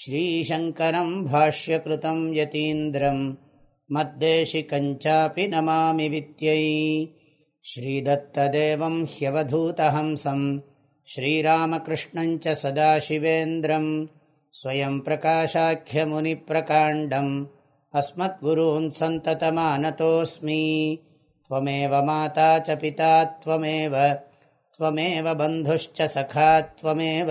श्रीशङ्करम् भाष्यकृतम् यतीन्द्रम् मद्देशिकञ्चापि नमामि वित्यै श्रीदत्तदेवम् ह्यवधूतहंसम् श्रीरामकृष्णम् च सदाशिवेन्द्रम् स्वयम् प्रकाशाख्यमुनिप्रकाण्डम् अस्मद्गुरून् सन्ततमानतोऽस्मि त्वमेव माता च पिता त्वमेव त्वमेव बन्धुश्च सखा त्वमेव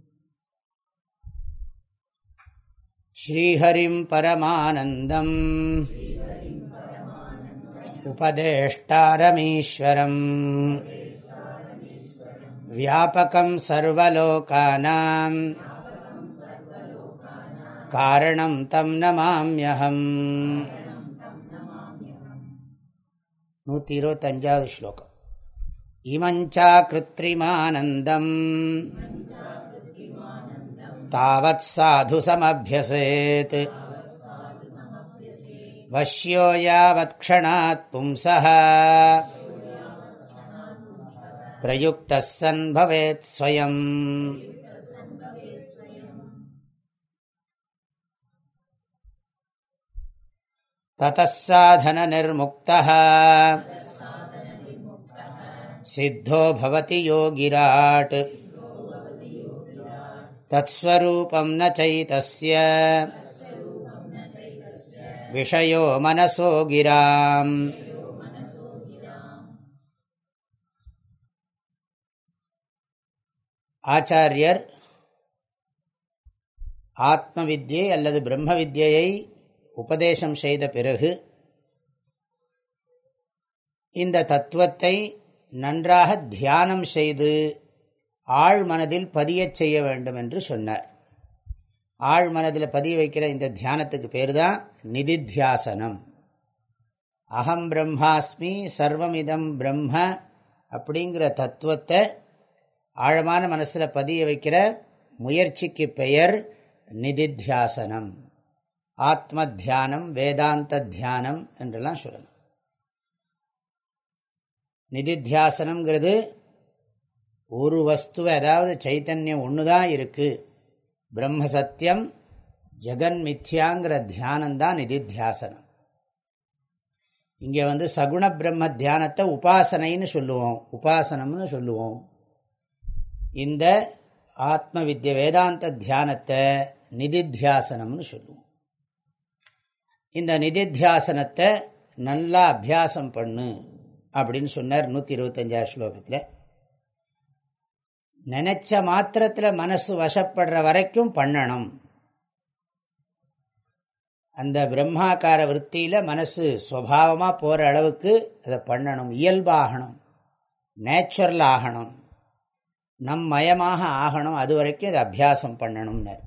ஸ்ரீஹரிம் பரமானந்தம். உபதேஷ்டாரமீஸ்வரம். வியாபகம் சர்வலோகானாம். காரணம் தம் நமாமியகம் நூற்றி இருபத்தஞ்சாவது ஸ்லோகம். இமஞ்சா கிருத்திரிமானந்தம் तावत् साधु समभ्यसेत् वश्यो यावत्क्षणात् पुंसः प्रयुक्तः सन् भवेत् स्वयम् ततः साधननिर्मुक्तः सिद्धो भवति योगिराट् तत्स्वरूपं न चैतस्य விஷயோ மனசோ கிராம் ஆச்சாரியர் ஆத்ம வித்யை அல்லது பிரம்ம வித்யை உபதேசம் செய்த பிறகு இந்த தத்துவத்தை நன்றாக தியானம் செய்து ஆழ் மனதில் பதியச் செய்ய வேண்டும் என்று சொன்னார். ஆழ் மனதில் பதிய வைக்கிற இந்த தியானத்துக்கு பேர் தான் நிதித்தியாசனம். அகம் பிரம்மாஸ்மி சர்வமிதம் பிரம்ம அப்படிங்கிற தத்துவத்தை ஆழமான மனசில் பதிய வைக்கிற முயற்சிக்கு பெயர் நிதித்தியாசனம். ஆத்ம தியானம் வேதாந்த தியானம் என்றெல்லாம் சொல்லணும். நிதித்தியாசனம்ங்கிறது ஒரு வஸ்துவை அதாவது சைத்தன்யம் ஒன்று தான் இருக்குது பிரம்ம சத்தியம் ஜெகன் மித்யாங்கிற தியானந்தான் நிதித்தியாசனம் இங்கே வந்து சகுண பிரம்ம தியானத்தை உபாசனைன்னு சொல்லுவோம். உபாசனம்னு சொல்லுவோம். இந்த ஆத்ம வித்ய வேதாந்த தியானத்தை நிதித்தியாசனம்னு சொல்லுவோம். இந்த நிதித்தியாசனத்தை நல்லா அபியாசம் பண்ணு அப்படின்னு சொன்னார் நூற்றி இருபத்தஞ்சாவது ஸ்லோகத்தில். நினைச்ச மாத்திரத்தில் மனசு வசப்படுற வரைக்கும் பண்ணணும். அந்த பிரம்மாக்கார விற்த்தியில் மனசு சுவாவமாக போகிற அளவுக்கு அதை பண்ணணும். இயல்பாகணும். நேச்சுரல் ஆகணும். நம் மயமாக ஆகணும். அது வரைக்கும் அதை அபியாசம் பண்ணணும்னு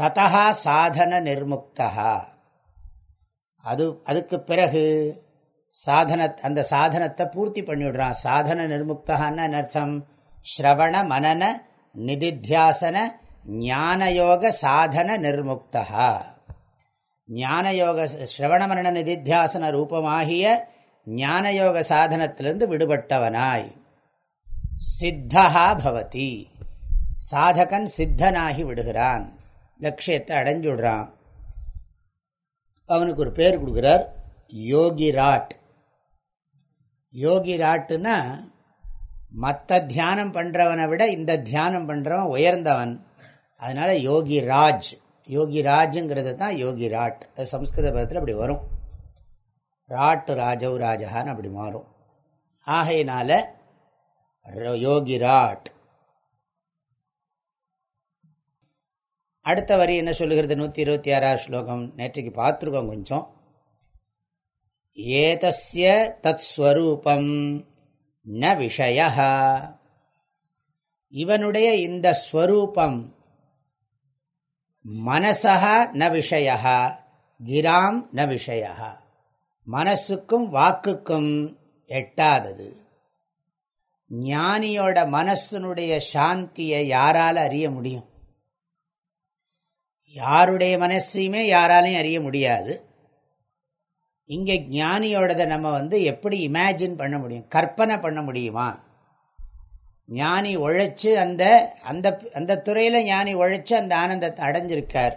ததா சாதன நிர்முக்தா அது அதுக்கு பிறகு சாதன அந்த சாதனத்தை பூர்த்தி பண்ணிவிடுறான். சாதன நிர்முக்தான்னு அர்த்தம்? ஸ்ரவண மனன நிதித்தியாசன ஞானயோக சாதன நிர்முக்தா ஞானயோக ஸ்ரவண மரண நிதித்தியாசன ரூபமாகிய ஞானயோக சாதனத்திலிருந்து விடுபட்டவனாய். சித்தகா பவதி. சாதகன் சித்தனாகி விடுகிறான். லட்சியத்தை அடைஞ்சுடுறான். அவனுக்கு ஒரு பேர் கொடுக்குறார் யோகிராட். யோகிராட்டுனா மற்ற தியானம் பண்ணுறவனை விட இந்த தியானம் பண்ணுறவன் உயர்ந்தவன். அதனால் யோகி ராஜ். யோகி ராஜுங்கிறது தான் யோகி ராட். அது சம்ஸ்கிருத பதத்தில் அப்படி வரும். ராட்டு ராஜவ் ராஜகான்னு அப்படி மாறும். ஆகையினால யோகி ராட். அடுத்த வரி என்ன சொல்லுகிறது? நூற்றி இருபத்தி ஆறாவது ஸ்லோகம். நேற்றைக்கு பார்த்துருக்கோம் கொஞ்சம். ஏதஸ்ய தத் ஸ்வரூபம் ந விஷய இவனுடைய இந்த ஸ்வரூபம் மனசா ந விஷய கிராம் ந விஷய மனசுக்கும் வாக்குக்கும் எட்டாதது. ஞானியோட மனசனுடைய சாந்தியை யாரால அறிய முடியும்? யாருடைய மனசையுமே யாராலையும் அறிய முடியாது. இங்கே ஞானியோடதை நம்ம வந்து எப்படி இமேஜின் பண்ண முடியும்? கற்பனை பண்ண முடியுமா? ஞானி உழைச்சி அந்த அந்த அந்த துறையில் ஞானி உழைச்சி அந்த ஆனந்தத்தை அடைஞ்சிருக்கார்.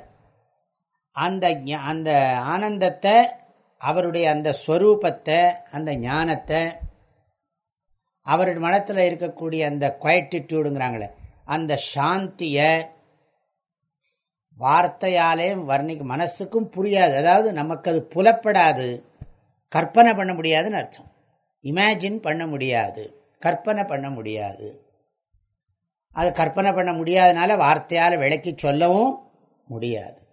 அந்த அந்த ஆனந்தத்தை அவருடைய அந்த ஸ்வரூபத்தை அந்த ஞானத்தை அவருடைய மனத்தில் இருக்கக்கூடிய அந்த குவாய்டிடியூடுங்கிறாங்களே அந்த சாந்தியை வார்த்தையாலே வர்ணிக்க மனசுக்கும் புரியாது. அதாவது நமக்கு அது புலப்படாது. கற்பனை பண்ண முடியாதுன்னு அர்த்தம். இமேஜின் பண்ண முடியாது. கற்பனை பண்ண முடியாது. அது கற்பனை பண்ண முடியாதனால வார்த்தையால் விளக்கி சொல்லவும் முடியாது.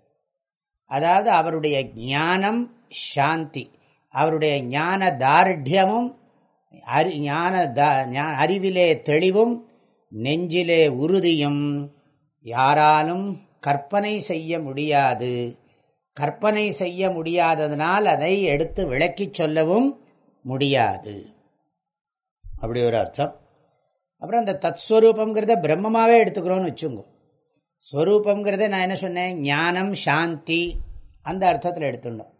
அதாவது அவருடைய ஞானம் சாந்தி. அவருடைய ஞான தார்டியமும் அறி ஞான அறிவிலே தெளிவும் நெஞ்சிலே உறுதியும் யாராலும் கற்பனை செய்ய முடியாது. கற்பனை செய்ய முடியாததனால் அதை எடுத்து விளக்கி சொல்லவும் முடியாது. அப்படி ஒரு அர்த்தம். அப்புறம் அந்த தத்ஸ்வரூபங்கிறத பிரம்மமாகவே எடுத்துக்கிறோன்னு வச்சுங்கோ. ஸ்வரூபங்கிறத நான் என்ன சொன்னேன்? ஞானம் சாந்தி அந்த அர்த்தத்தில் எடுத்துடணும்.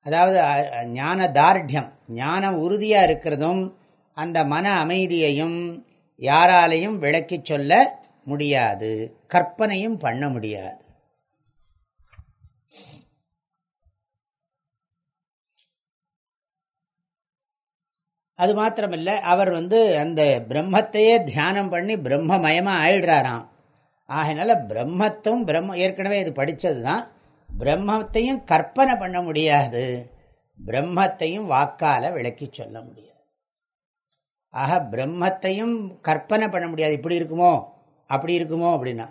அதாவது ஞான தார்டியம் ஞானம் உறுதியாக இருக்கிறதும் அந்த மன அமைதியையும் யாராலையும் விளக்கி சொல்ல முடியாது. கற்பனையும் பண்ண முடியாது. அது மாத்திரமில்ல அவர் வந்து அந்த பிரம்மத்தையே தியானம் பண்ணி பிரம்மமயமாக ஆயிடுறாராம். ஆகினால பிரம்மத்தும் பிரம்ம ஏற்கனவே இது படித்தது தான் பிரம்மத்தையும் கற்பனை பண்ண முடியாது. பிரம்மத்தையும் வாக்கால விளக்கி சொல்ல முடியாது. ஆக பிரம்மத்தையும் கற்பனை பண்ண முடியாது. இப்படி இருக்குமோ? அப்படி இருக்குமோ அப்படின்னா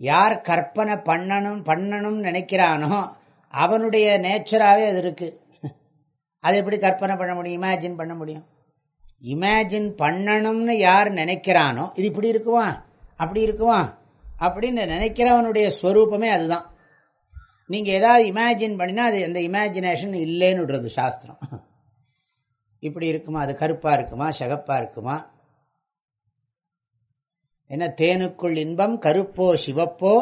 யார் கற்பனை பண்ணணும் பண்ணணும்னு நினைக்கிறானோ அவனுடைய நேச்சராகவே அது இருக்குது அது எப்படி கற்பனை பண்ண முடியும் இமேஜின் பண்ண முடியும்? இமேஜின் பண்ணணும்னு யார் நினைக்கிறானோ இது இப்படி இருக்குவான் அப்படி இருக்குவான் அப்படின்னு நினைக்கிறவனுடைய ஸ்வரூபமே அதுதான். நீங்கள் ஏதாவது இமேஜின் பண்ணினா அது அந்த இமேஜினேஷன் இல்லைன்னு விடுறது சாஸ்திரம். இப்படி இருக்குமா? அது கருப்பாக இருக்குமா? சகப்பாக இருக்குமா? என்ன தேனுக்குள் இன்பம் கருப்போ சிவப்போ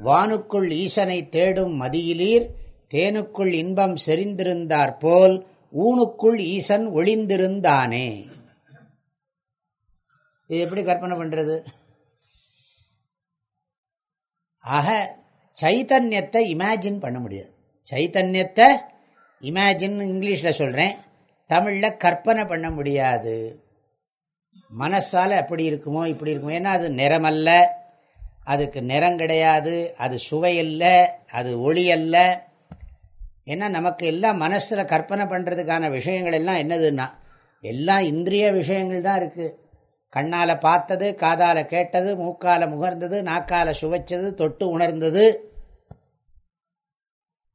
வானுக்குள் ஈசனை தேடும் மதியிலீர் தேனுக்குள் இன்பம் செறிந்திருந்தார் போல் ஊனுக்குள் ஈசன் ஒளிந்திருந்தானே. இது எப்படி கற்பனை பண்றது? ஆக சைத்தன்யத்தை இமேஜின் பண்ண முடியாது. சைத்தன்யத்தை இமேஜின் இங்கிலீஷில் சொல்கிறேன் தமிழில் கற்பனை பண்ண முடியாது. மனசால் அப்படி இருக்குமோ இப்படி இருக்குமோ ஏன்னா அது நிறமல்ல அதுக்கு நிறம் கிடையாது அது சுவையல்ல அது ஒளி அல்ல ஏன்னா நமக்கு எல்லாம் மனசில் கற்பனை பண்ணுறதுக்கான விஷயங்கள் எல்லாம் என்னதுன்னா எல்லாம் இந்திரிய விஷயங்கள் தான் இருக்குது கண்ணால் பார்த்தது காதால் கேட்டது மூக்கால் முகர்ந்தது நாக்கால் சுவைச்சது தொட்டு உணர்ந்தது.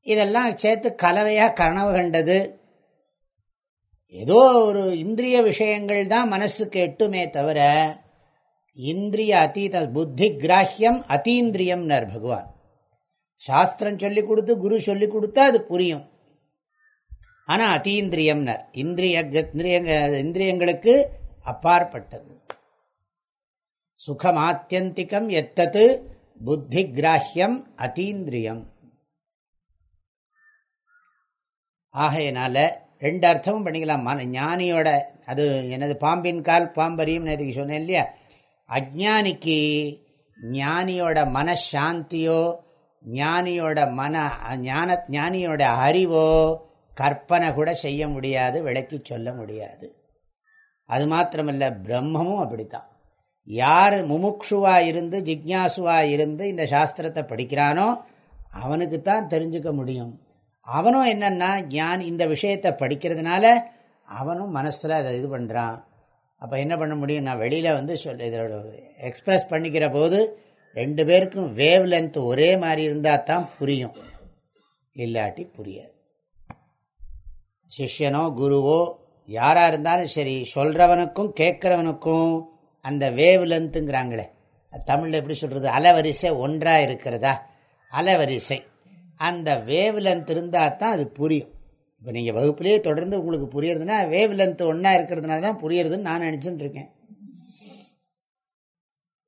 இதெல்லாம் சேர்த்து கலவையாக கனவு கண்டது. ஏதோ ஒரு இந்திரிய விஷயங்கள் தான் மனசுக்கு எட்டுமே தவிர இந்திரிய அத்தீத புத்தி கிராஹியம் அத்தீந்திரியம்னர் பகவான். சாஸ்திரம் சொல்லி கொடுத்து குரு சொல்லி கொடுத்தா அது புரியும். ஆனால் அத்தீந்திரியம்னர் இந்திரிய இந்திரியங்களுக்கு அப்பாற்பட்டது. சுகமாத்தியந்திகம் எத்தது புத்தி கிராஹியம் அத்தீந்திரியம். ஆகையினால ரெண்டு அர்த்தமும் பண்ணிக்கலாம்? மன ஞானியோட அது எனது பாம்பின் கால் பாம்பரியும் நேற்றுக்கு சொன்னேன் இல்லையா? அஜானிக்கு ஞானியோட மனசாந்தியோ ஞானியோட மன ஞான ஞானியோட அறிவோ கற்பனை கூட செய்ய முடியாது விளக்கி சொல்ல முடியாது. அது மாத்திரமல்ல பிரம்மமும் அப்படித்தான். யார் முமுக்ஷுவாக இருந்து ஜிக்யாசுவா இருந்து இந்த சாஸ்திரத்தை படிக்கிறானோ அவனுக்கு தான் தெரிஞ்சுக்க முடியும். அவனும் என்னன்னா ஞான் இந்த விஷயத்தை படிக்கிறதுனால அவனும் மனசில் அதை இது பண்ணுறான் அப்போ என்ன பண்ண முடியும்? நான் வெளியில் வந்து சொல் இதோட எக்ஸ்ப்ரெஸ் பண்ணிக்கிற போது ரெண்டு பேருக்கும் வேவ் லென்த் ஒரே மாதிரி இருந்தால் தான் புரியும். இல்லாட்டி புரியாது. சிஷ்யனோ குருவோ யாராக இருந்தாலும் சரி சொல்கிறவனுக்கும் கேட்குறவனுக்கும் அந்த வேவ் லென்த்துங்கிறாங்களே தமிழில் எப்படி சொல்கிறது அலவரிசை ஒன்றாக இருக்கிறதா? அலவரிசை. அந்த வேவ் லென்த் இருந்தால் தான் அது புரியும். இப்போ நீங்கள் வகுப்புலேயே தொடர்ந்து உங்களுக்கு புரியறதுன்னா வேவ் லென்த் ஒன்றா இருக்கிறதுனால தான் புரியறதுன்னு நான் நினச்சிட்டு இருக்கேன்.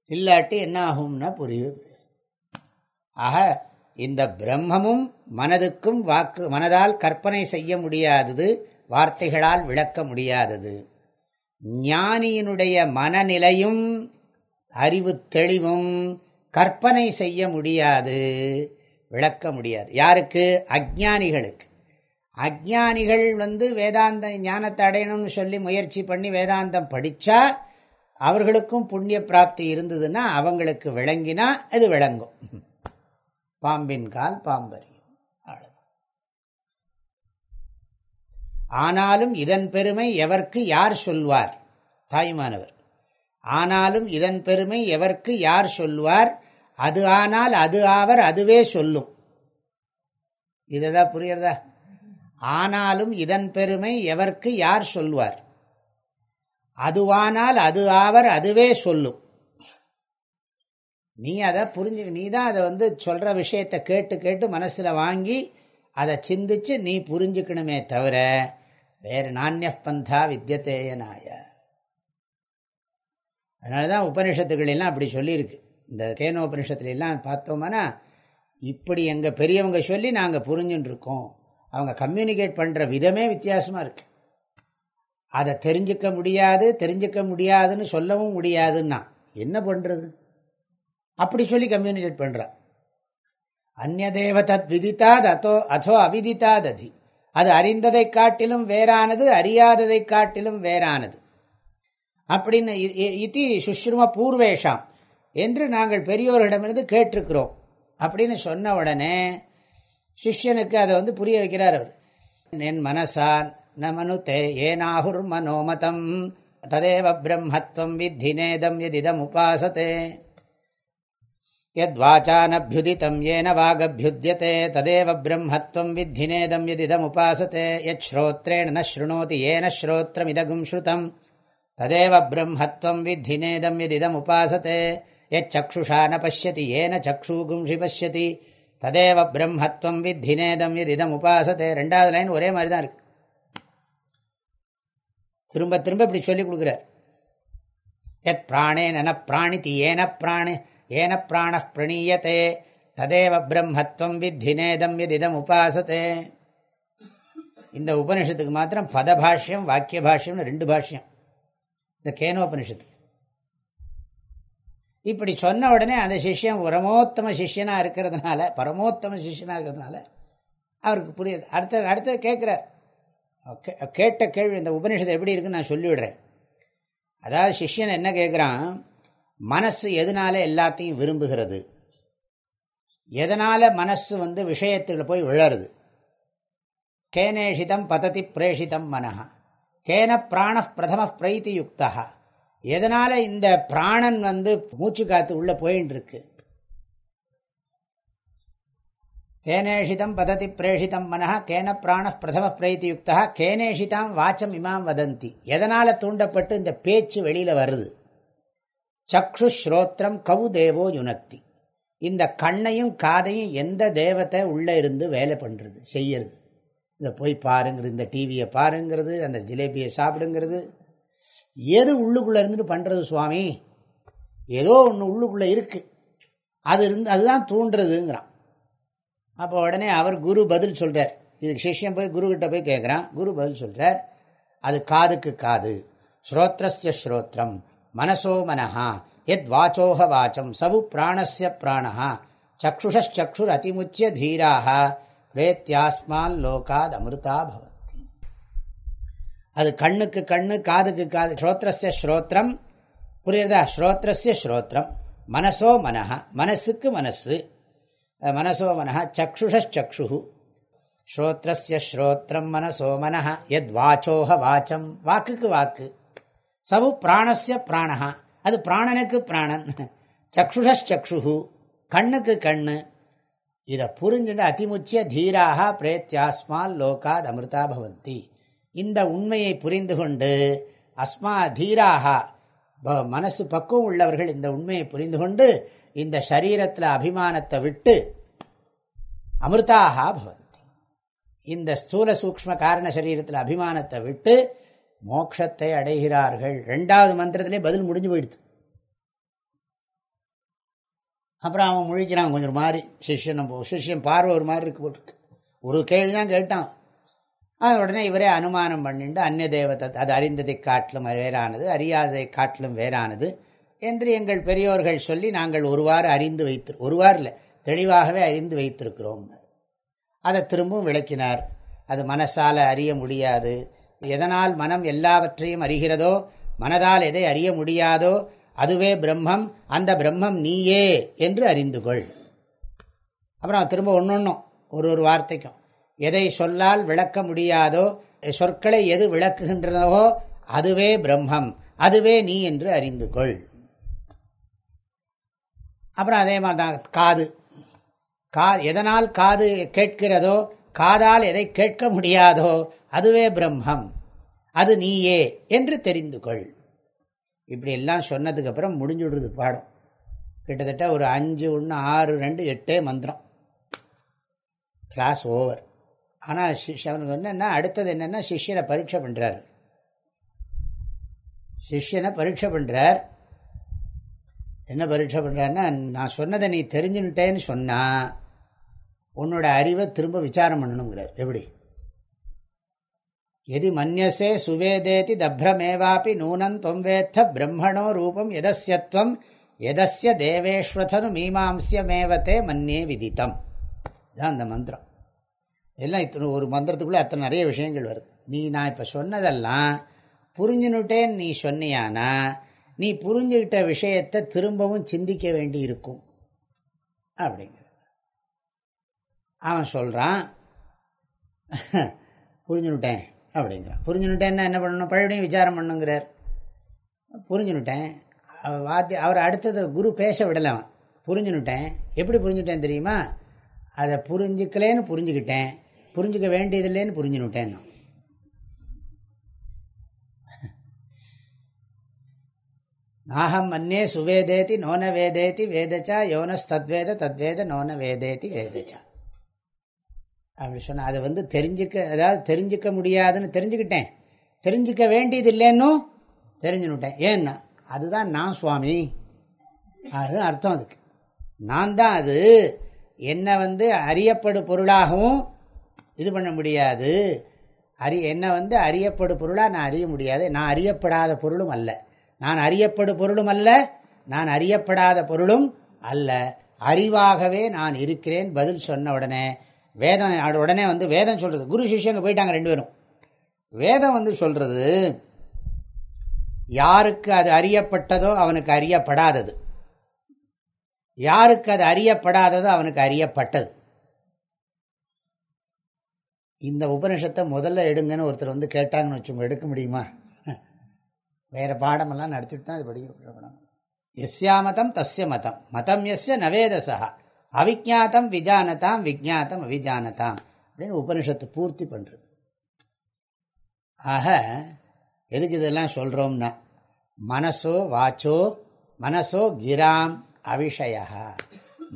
இல்லாட்டி என்ன ஆகும்னா புரியவே ஆக இந்த பிரம்மமும் மனதுக்கும் வாக்கு மனதால் கற்பனை செய்ய முடியாதது வார்த்தைகளால் விளக்க முடியாதது. ஞானியினுடைய மனநிலையும் அறிவு தெளிவும் கற்பனை செய்ய முடியாது. விளக்க முடியாது. யாருக்கு? அஜானிகளுக்கு அஜானிகள் வந்து வேதாந்த ஞானத்தை அடையணும்னு சொல்லி முயற்சி பண்ணி வேதாந்தம் படித்தா அவர்களுக்கும் புண்ணிய பிராப்தி இருந்ததுன்னா அவங்களுக்கு விளங்கினா அது விளங்கும். பாம்பின் கால் பாம்பரியும் ஆனாலும் இதன் பெருமை எவர்க்கு யார் சொல்வார்? தாய்மானவர். ஆனாலும் இதன் பெருமை எவர்க்கு யார் சொல்வார்? அது ஆனால் அது ஆவர் அதுவே சொல்லும். இதுதான் புரியறதா ஆனாலும் இதன் பெருமை எவர்க்கு யார் சொல்வார்? அதுவானால் அது ஆவர் அதுவே சொல்லும். நீ அதை புரிஞ்சு நீ தான் அதை வந்து சொல்கிற விஷயத்தை கேட்டு கேட்டு மனசில் வாங்கி அதை சிந்திச்சு நீ புரிஞ்சுக்கணுமே தவிர வேறு நானிய பந்தா வித்தியத்தேயனாய அதனால தான் உபனிஷத்துக்கள் எல்லாம் அப்படி சொல்லியிருக்கு. இந்த கேனோ எல்லாம் பார்த்தோம்னா இப்படி எங்கள் பெரியவங்க சொல்லி நாங்கள் புரிஞ்சுட்டுருக்கோம் அவங்க கம்யூனிகேட் பண்ணுற விதமே வித்தியாசமாக இருக்கு அதை தெரிஞ்சுக்க முடியாது தெரிஞ்சுக்க முடியாதுன்னு சொல்லவும் முடியாதுன்னா என்ன பண்ணுறது அப்படி சொல்லி கம்யூனிகேட் பண்ணுறான் அந்நதேவ தத் விதித்தாத் அதோ அதோ அவிதித்தாத் அதி அது அறிந்ததை காட்டிலும் வேறானது அறியாததை காட்டிலும் வேறானது அப்படின்னு இத்தி சுஷ்ரும பூர்வேஷாம் என்று நாங்கள் பெரியோர்களிடமிருந்து கேட்டிருக்கிறோம். அப்படின்னு சொன்ன உடனே சிஷ்யனுக்கு அதை வந்து புரிய வைக்கிறார் அவர். என் மனசான் ந மனுத்தே ஏனாகுர் மனோமதம் ததேவ பிரம்மத்வம் வித்தி நேதம் எதிதம் உபாசத்தே யத்வாச்சானபியுதிதம் ஏன வாகபியுத்தியதே ததேவ பிரம்மத்வம் வித்தி நேதம் எதிதம் உபாசத்தே யத் ஸ்ரோத்ரேண ந ஸ்ருணோதி ஏன ஸ்ரோத்திரமிதகும் ஸ்ருதம் ததேவ பிரம்மத்வம் வித்தி நேதம் எதிதம் உபாசத்தே எச்சுஷா ந பசியதி ஏன சக்ஷூகும்ஷி பசியதி ததேவ பிரம்மத்வம் வித்தி நேதம் இதம் உபாசத்தை ரெண்டாவது லைன் ஒரே மாதிரி தான் இருக்கு திரும்ப திரும்ப இப்படி சொல்லி கொடுக்குறார் எத் பிராணே நன பிராணிதி ஏன பிராணி ஏன பிராண பிரணீயத்தே ததேவ பிரம்மத்வம் வித்தி நேதம் இதம் உபாசத்தே இந்த உபனிஷத்துக்கு மாத்திரம் பதபாஷ்யம் வாக்கிய பாஷ்யம்னு ரெண்டு பாஷ்யம் இந்த கேனோபனிஷத்து இப்படி சொன்ன உடனே அந்த சிஷ்யன் பரமோத்தம சிஷ்யனாக இருக்கிறதுனால பரமோத்தம சிஷ்யனாக இருக்கிறதுனால அவருக்கு புரியுது. அடுத்த அடுத்த கேட்குறார். கேட்ட கேள்வி இந்த உபநிஷத்தை எப்படி இருக்குன்னு நான் சொல்லிவிடுறேன். அதாவது சிஷ்யன் என்ன கேட்குறான்? மனசு எதனால எல்லாத்தையும் விரும்புகிறது? எதனால் மனசு வந்து விஷயத்தில் போய் விழருது கேனேஷிதம் பததி பிரேஷிதம் மனஹா. கேன பிராண பிரதம பிரைத்தி யுக்தா எதனால இந்த பிராணன் வந்து மூச்சு காத்து உள்ள போயின்னு இருக்கு கேனேஷிதம் பததி பிரேஷிதம் மனஹா கேன பிராண பிரதம பிரேத்தி யுக்தா கேனேஷிதாம் வாச்சம் இமாம் வதந்தி. எதனால தூண்டப்பட்டு இந்த பேச்சு வெளியில வருது? சக்ஷு ஸ்ரோத்திரம் கவு தேவோ யுனக்தி. இந்த கண்ணையும் காதையும் எந்த தேவத்தை உள்ள இருந்து வேலை பண்றது செய்யறது? இதை போய் பாருங்கிறது இந்த டிவியை பாருங்கிறது அந்த ஜிலேபியை சாப்பிடுங்கிறது எது உள்ளுக்குள்ளே இருந்துட்டு பண்ணுறது சுவாமி? ஏதோ ஒன்று உள்ளுக்குள்ளே இருக்குது அது இருந்து அதுதான் தூண்டுறதுங்கிறான். அப்போ உடனே அவர் குரு பதில் சொல்கிறார் இதுக்கு சிஷ்யம் போய் குருக்கிட்ட போய் கேட்குறான் குரு பதில் சொல்கிறார் அது காதுக்கு காது. ஸ்ரோத்ரஸ்ய ஸ்ரோத்ரம். மனசோ மனஹா. எத் வாச்சோக வாச்சம். சவு பிராணஸ்ய பிராணா சக்ஷுஷச்சுர் அதிமுச்சிய தீராக பிரேத்தியாஸ்மால் லோகாத் அமிர்தா பவன் அது கண்ணுக்கு கண்ணு காதுக்கு காது. ஸ்ரோத்ரஸ்ய ஸ்ரோத்திரம் புரியுறதா? ஸ்ரோத்ரஸ்ய ஸ்ரோத்திரம் மனசோ மனஹா. மனசுக்கு மனசு. மனசோ மனஹா. சக்ஷுஷச்சு ஸ்ரோத்ரஸ்ய ஸ்ரோத்ரம். மனசோ மனஹா. எத் வாச்சோஹ வாச்சம். வாக்குக்கு வாக்கு. சவு பிராணஸ்ய பிராணஹா. அது பிராணனுக்கு பிராணன். சக்ஷுஷக்ஷு கண்ணுக்கு கண்ணு. இதை புரிஞ்சுட்டு அதிமுச்சிய தீராக பிரேத்தியாஸ்மால் லோகாத் அமிர்தா பவந்தி. இந்த உண்மையை புரிந்து கொண்டு அஸ்மா தீராக மனசு பக்குவம் உள்ளவர்கள் இந்த உண்மையை புரிந்து கொண்டு இந்த சரீரத்தில் அபிமானத்தை விட்டு அமிர்தாக பவந்தி. இந்த ஸ்தூல சூக்ம காரண சரீரத்தில் அபிமானத்தை விட்டு மோட்சத்தை அடைகிறார்கள். ரெண்டாவது மந்திரத்திலே பதில் முடிஞ்சு போயிடுது. அப்புறம் அவன் முழிக்கிறான் கொஞ்சம் மாதிரி சிஷ்யன் போ சிஷ்யன் பார்வை ஒரு மாதிரி இருக்கு இருக்கு. ஒரு கேள்வி தான் கேட்டான். உடனே இவரே அனுமானம் பண்ணிட்டு அந்நிய தேவதை அது அறிந்ததை காட்டிலும் வேறானது அறியாததை காட்டிலும் வேறானது என்று எங்கள் பெரியோர்கள் சொல்லி நாங்கள் ஒருவாறு அறிந்து வைத்து ஒருவாரில் தெளிவாகவே அறிந்து வைத்திருக்கிறோம் அதை திரும்பவும் விளக்கினார். அது மனசால் அறிய முடியாது. எதனால் மனம் எல்லாவற்றையும் அறிகிறதோ மனதால் எதை அறிய முடியாதோ அதுவே பிரம்மம் அந்த பிரம்மம் நீயே என்று அறிந்து கொள். அப்புறம் திரும்ப ஒன்று ஒன்றும் ஒரு ஒரு வார்த்தைக்கும். எதை சொல்லால் விளக்க முடியாதோ சொற்களை எது விளக்குகின்றனவோ அதுவே பிரம்மம் அதுவே நீ என்று அறிந்து கொள் அப்புறம் அதே மாதிரி தான் காது. கா எதனால் காது கேட்கிறதோ காதால் எதை கேட்க முடியாதோ அதுவே பிரம்மம் அது நீயே என்று தெரிந்து கொள் இப்படி எல்லாம் சொன்னதுக்கு அப்புறம் முடிஞ்சுடுறது பாடம். கிட்டத்தட்ட ஒரு அஞ்சு ஒன்று ஆறு ரெண்டு எட்டே மந்திரம். கிளாஸ் ஓவர் ஆனால் சிஷ் அவனுக்கு என்னென்னா அடுத்தது என்னென்னா சிஷ்யனை பரீட்சை பண்ணுறார் சிஷ்யனை பரீட்சை பண்ணுறார் என்ன பரீட்சை பண்ணுறாருன்னா நான் சொன்னதை நீ தெரிஞ்சுன்ட்டேன்னு சொன்னால் உன்னோட அறிவை திரும்ப விசாரம் பண்ணணுங்கிறார். எப்படி? எதி மன்யசே சுவேதேதி தப்ரமேவாப்பி நூனம் தொம்வேத்த பிரம்மணோ ரூபம் எதஸ்யத்வம் எதஸ்ய தேவேஸ்வதனு மீமாம்சியமேவத்தே மன்னே விதித்தம். இதுதான் அந்த மந்திரம். எல்லாம் இத்தனை ஒரு மந்திரத்துக்குள்ளே அத்தனை நிறைய விஷயங்கள் வருது. நீ நான் இப்போ சொன்னதெல்லாம் புரிஞ்சுனுட்டேன்னு நீ சொன்னியானா நீ புரிஞ்சுக்கிட்ட விஷயத்தை திரும்பவும் சிந்திக்க வேண்டி இருக்கும் அப்படிங்கிற அவன் சொல்கிறான் புரிஞ்சுனுட்டேன் அப்படிங்கிறான். புரிஞ்சுனுட்டேன்னா என்ன பண்ணணும்? பழையபடியும் விசாரம் பண்ணுங்கிறார். புரிஞ்சுனுட்டேன். வாத்தி அவர் அடுத்தது குரு பேச விடலாம் புரிஞ்சுனுட்டேன். எப்படி புரிஞ்சுட்டேன் தெரியுமா? அதை புரிஞ்சுக்கலேன்னு புரிஞ்சுக்கிட்டேன் புரிஞ்சுக்க வேண்டியதில்லைன்னு புரிஞ்சுனுட்டேன் நாகம் மன்னே சுவேதேதி நோன வேதேதி வேதச்சா யோனஸ் தத்வேத தத்வேத நோன வேதேதி வேதச்சா. அப்படி சொன்ன அதை வந்து தெரிஞ்சுக்க அதாவது தெரிஞ்சுக்க முடியாதுன்னு தெரிஞ்சுக்கிட்டேன். தெரிஞ்சுக்க வேண்டியது இல்லைன்னும் தெரிஞ்சுனுட்டேன் ஏன்னா அதுதான் நான் சுவாமி. அதுதான் அர்த்தம் அதுக்கு. நான் தான் அது. என்னை வந்து அறியப்படு பொருளாகவும் இது பண்ண முடியாது. அறி என்னை வந்து அறியப்படு பொருளாக நான் அறிய முடியாது. நான் அறியப்படாத பொருளும் அல்ல. நான் அறியப்படு பொருளும் அல்ல. நான் அறியப்படாத பொருளும் அல்ல. அறிவாகவே நான் இருக்கிறேன் பதில் சொன்ன உடனே வேதம் உடனே வந்து வேதம் சொல்கிறது குரு சிஷியங்க போயிட்டாங்க ரெண்டு பேரும். வேதம் வந்து சொல்கிறது யாருக்கு அது அறியப்பட்டதோ அவனுக்கு அறியப்படாதது. யாருக்கு அது அறியப்படாததோ அவனுக்கு அறியப்பட்டது. இந்த உபனிஷத்தை முதல்ல எடுங்கன்னு ஒருத்தர் வந்து கேட்டாங்கன்னு வச்சுங்க எடுக்க முடியுமா? வேறு பாடமெல்லாம் நடத்திட்டு தான் அது படிக்கணும் எஸ்யா மதம் தஸ்ய மதம். மதம் எஸ்ய நவேதசா அவிஜாத்தம் விஜானதாம் விஜாத்தம் அவிஜானதாம். அப்படின்னு உபனிஷத்து பூர்த்தி பண்ணுறது ஆக எதுக்கு இதெல்லாம் சொல்கிறோம்னா மனசோ வாச்சோ மனசோ கிராம் அவிஷயா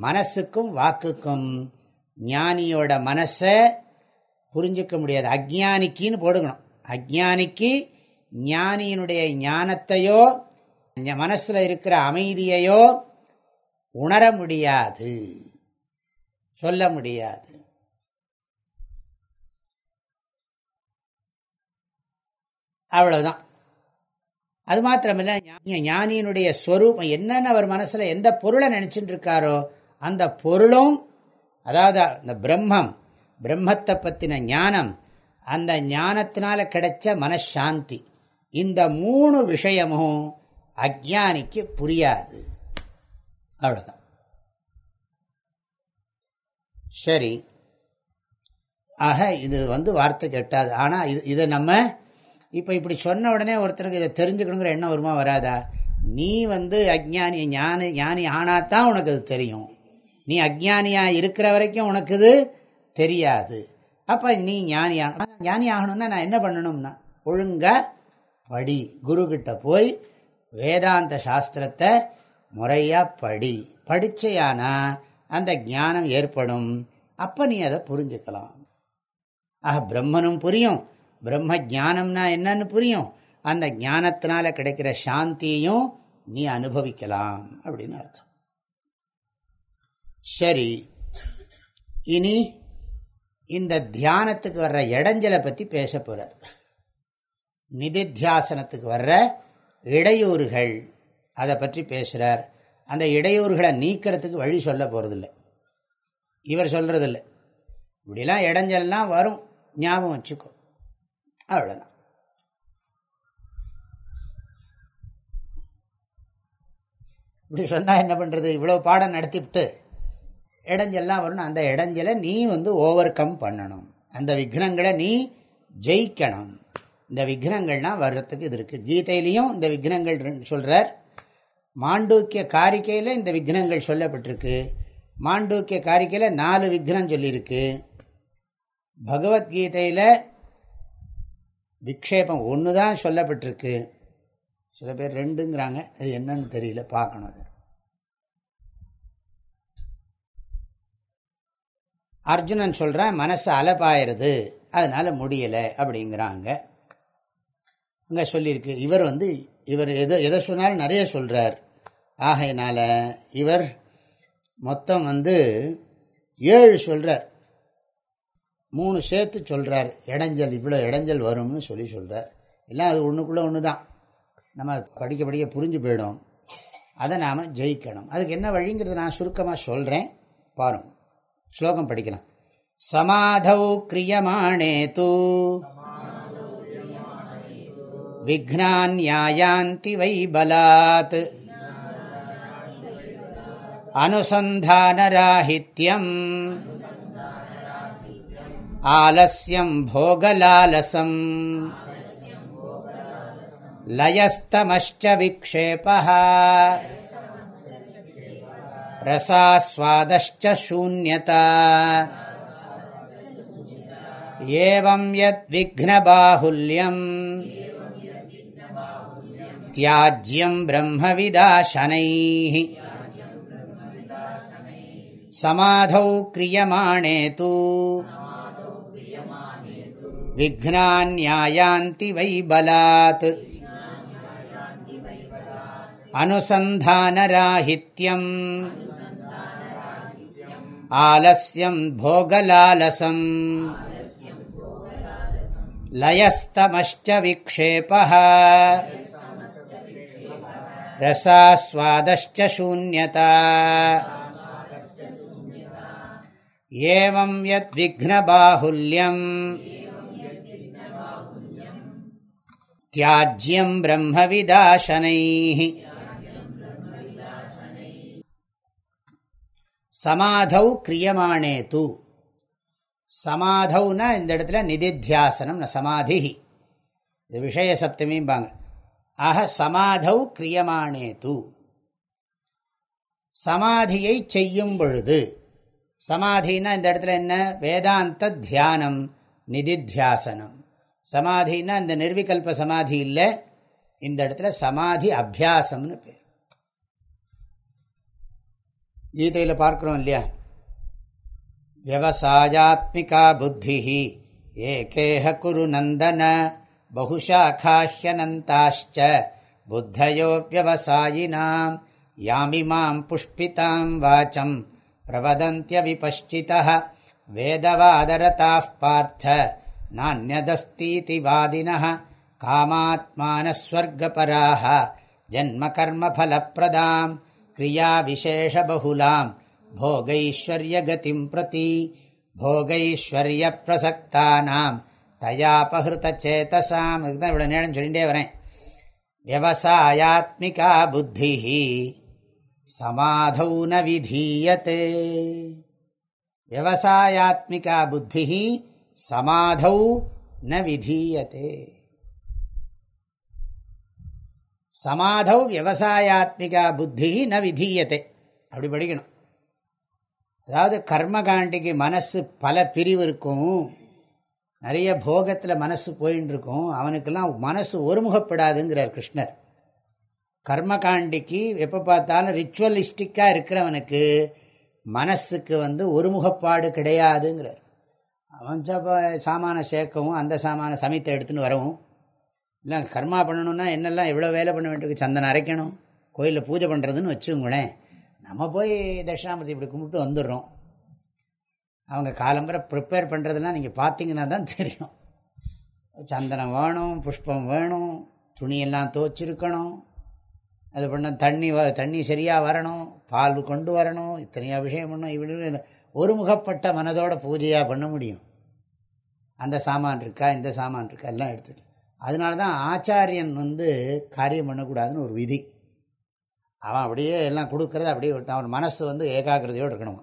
மனசுக்கும் வாக்குக்கும் ஞானியோட மனசை புரிஞ்சிக்க முடியாது. அஜானிக்கின்னு போடுக்கணும். அஜானிக்கு ஞானியினுடைய ஞானத்தையோ மனசில் இருக்கிற அமைதியையோ உணர முடியாது. சொல்ல முடியாது. அவ்வளவுதான். அது மாத்திரமில்ல ஞானியினுடைய ஸ்வரூபம் என்னென்ன அவர் மனசில் எந்த பொருளை நினச்சிட்டு இருக்காரோ அந்த பொருளும் அதாவது அந்த பிரம்மம் பிரம்மத்தை பற்றின ஞானம் அந்த ஞானத்தினால கிடைச்ச மனசாந்தி. இந்த மூணு விஷயமும் அஜானிக்கு புரியாது. அவ்வளோதான் சரி. ஆக இது வந்து வார்த்தை கெட்டாது. ஆனால் இது இதை நம்ம இப்போ இப்படி சொன்ன உடனே ஒருத்தருக்கு இதை தெரிஞ்சுக்கணுங்கிற எண்ணம் வருமா வராதா? நீ வந்து அஜ்ஞானி ஞானி ஞானி ஆனாதான் உனக்கு அது தெரியும். நீ அஜ்ஞானியாக இருக்கிற வரைக்கும் உனக்கு இது தெரியாது. அப்போ நீ ஞானி ஞானி ஆகணும்னா நான் என்ன பண்ணணும்னா ஒழுங்காக படி. குருக்கிட்ட போய் வேதாந்த சாஸ்திரத்தை முறையாக படி. படிச்சையானா அந்த ஞானம் ஏற்படும். அப்போ நீ அதை புரிஞ்சுக்கலாம். ஆக பிரம்மனும் புரியும். பிரம்ம ஜானம்னா என்னன்னு புரியும். அந்த ஞானத்தினால கிடைக்கிற சாந்தியையும் நீ அனுபவிக்கலாம் அப்படின்னு அர்த்தம். சரி. இனி இந்த தியானத்துக்கு வர்ற இடைஞ்சலை பற்றி பேச போகிறார் நிதித்தியாசனத்துக்கு வர்ற இடையூறுகள் அதை பற்றி பேசுகிறார் அந்த இடையூறுகளை நீக்கிறதுக்கு வழி சொல்ல போகிறதில்ல இவர் சொல்கிறதில்ல இப்படிலாம் இடைஞ்சல்லாம் வரும். ஞாபகம் வச்சுக்கோ. அவ்வளோதான் இப்படி சொன்னால் என்ன பண்ணுறது இவ்வளோ பாடம் நடத்திவிட்டு இடைஞ்செல்லாம் வரணும் அந்த இடைஞ்சலை நீ வந்து ஓவர் கம் பண்ணணும். அந்த விக்னங்களை நீ ஜெயிக்கணும். இந்த விக்னங்கள்லாம் வர்றதுக்கு இது இருக்குது கீதையிலையும் இந்த விக்னங்கள் சொல்கிறார் மாண்டூக்கிய காரிக்கையில் இந்த விக்னங்கள் சொல்லப்பட்டிருக்கு. மாண்டூக்கிய காரிக்கையில் நாலு விக்னம் சொல்லியிருக்கு. பகவத்கீதையில் விக்ஷேபம் ஒன்று தான் சொல்லப்பட்டிருக்கு. சில பேர் ரெண்டுங்கிறாங்க. அது என்னன்னு தெரியல. பார்க்கணும் அது. அர்ஜுனன் சொல்கிறேன் மனசு அலப்பாயிருது. அதனால் முடியலை அப்படிங்கிறாங்க. அங்கே சொல்லியிருக்கு இவர் வந்து இவர் எதை எதை சொன்னாலும் நிறைய சொல்கிறார் ஆகையினால இவர் மொத்தம் வந்து ஏழு சொல்கிறார் மூணு சேர்த்து சொல்கிறார் இடைஞ்சல் இவ்வளோ இடைஞ்சல் வரும்னு சொல்லி சொல்கிறார் எல்லாம் அது ஒன்றுக்குள்ளே ஒன்று தான் நம்ம படிக்க படிக்க புரிஞ்சு போயிடும். அதை நாம் ஜெயிக்கணும். அதுக்கு என்ன வழிங்கிறது நான் சுருக்கமாக சொல்கிறேன் பாருங்கள் ஸ்லோகம் படிக்கலாம். சமாதௌ கிரியமாணே தூ. விக்னான் நியாயாந்தி வைபலாத். அனுசந்தானராஹித்யம் ஆலஸ்யம் போகலாலசம். லயஸ்தமஷ்ட விக்ஷேபா रसास्वादश्च शून्यता एवं यद्विघ्नबाहुल्यम् त्याज्यं ब्रह्मविदाशनैः समाधौ क्रियमाणे तु विघ्नान्यायान्ति वै बलात् अनुसन्धानराहित्यम् आलस्यम् भोगलालसम् लयस्तमश्च विक्षेपः। रसास्वादश्च शून्यता। एवं यद्विघ्नबाहुल्यम् ब्रह्मविदाशनैः। சமாதௌ கிரியமானே தூ. சமாதௌனா இந்த இடத்துல நிதித்தியாசனம் சமாதி இது விஷய சப்தமிம்பாங்க. ஆக சமாதௌ கிரியமானே தூ. சமாதியை செய்யும் பொழுது சமாதினா இந்த இடத்துல என்ன? வேதாந்த தியானம் நிதித்தியாசனம். சமாதினா இந்த நிர்விகல்ப சமாதி இல்லை இந்த இடத்துல சமாதி அபியாசம்னு பேர். கீதையில் பார்க்குறோம் இல்லையா? விவசாயாத்மிகா புத்தி ஏகேஹ குரு நந்தன பகுஷாக்காஹ்யனந்தாச்ச புத்தயோ வியவசாயினாம் யாமிமாம் புஷ்பிதாம் வாச்சம் பிரவதந்திய விபஷ்சிதः வேதவாதரதாः பார்த்த நானியதஸ்தீதி வாதினः காமாத்மானஸ்வர்கபராः ஜன்மகர்மஃலப்பிரதாம் கிரியாவிசேஷபுலாம் போகைஸ்வர்யகதிம் பிரதி போகைஸ்வர்யப்பிரசக்தானாம் தயாபகிருத்தேதசாம் இதுதான் இவ்வளோ நேரம் சொல்லிகிட்டே வரேன் விவசாயாத்மிகா புத்தி சமாதௌ ந விதீயத்தே விவசாயாத்மிகா புத்தி சமாதௌ ந விதீயத்தே சமாதௌ விவசாயாத்மிகா புத்தி ந விதீயத்தை அப்படி படிக்கணும். அதாவது கர்மகாண்டிக்கு மனசு பல பிரிவு இருக்கும். நிறைய போகத்தில் மனசு போயின்னு இருக்கும் அவனுக்கெல்லாம் மனசு ஒருமுகப்படாதுங்கிறார் கிருஷ்ணர். கர்மகாண்டிக்கு எப்போ பார்த்தாலும் ரிச்சுவலிஸ்டிக்காக இருக்கிறவனுக்கு மனசுக்கு வந்து ஒருமுகப்பாடு கிடையாதுங்கிறார். அவன் சாமான சேர்க்கவும் அந்த சாமான சமைத்த எடுத்துன்னு வரவும் இல்லை கர்மா பண்ணணுன்னா என்னெல்லாம் எவ்வளோ வேலை பண்ண வேண்டியிருக்கு? சந்தனம் அரைக்கணும். கோயிலில் பூஜை பண்ணுறதுன்னு வச்சுங்களேன் நம்ம போய் தட்சிணாமூர்த்தி இப்படி கும்பிட்டு வந்துடுறோம். அவங்க காலம்பரை ப்ரிப்பேர் பண்ணுறதுலாம் நீங்கள் பார்த்தீங்கன்னா தான் தெரியும். சந்தனம் வேணும் புஷ்பம் வேணும் துணியெல்லாம் துவச்சிருக்கணும். அது பண்ண தண்ணி வ தண்ணி சரியாக வரணும் பால் கொண்டு வரணும் இத்தனையாக விஷயம் பண்ணணும் இப்படி ஒருமுகப்பட்ட மனதோட பூஜையாக பண்ண முடியும். அந்த சாமான் இருக்கா இந்த சாமான் இருக்கா எல்லாம் எடுத்துகிட்டு அதனால தான் ஆச்சாரியன் வந்து காரியம் பண்ணக்கூடாதுன்னு ஒரு விதி. அவன் அப்படியே எல்லாம் கொடுக்கறது அப்படியே அவன் மனசு வந்து ஏகாகிரதையோடு இருக்கணும்.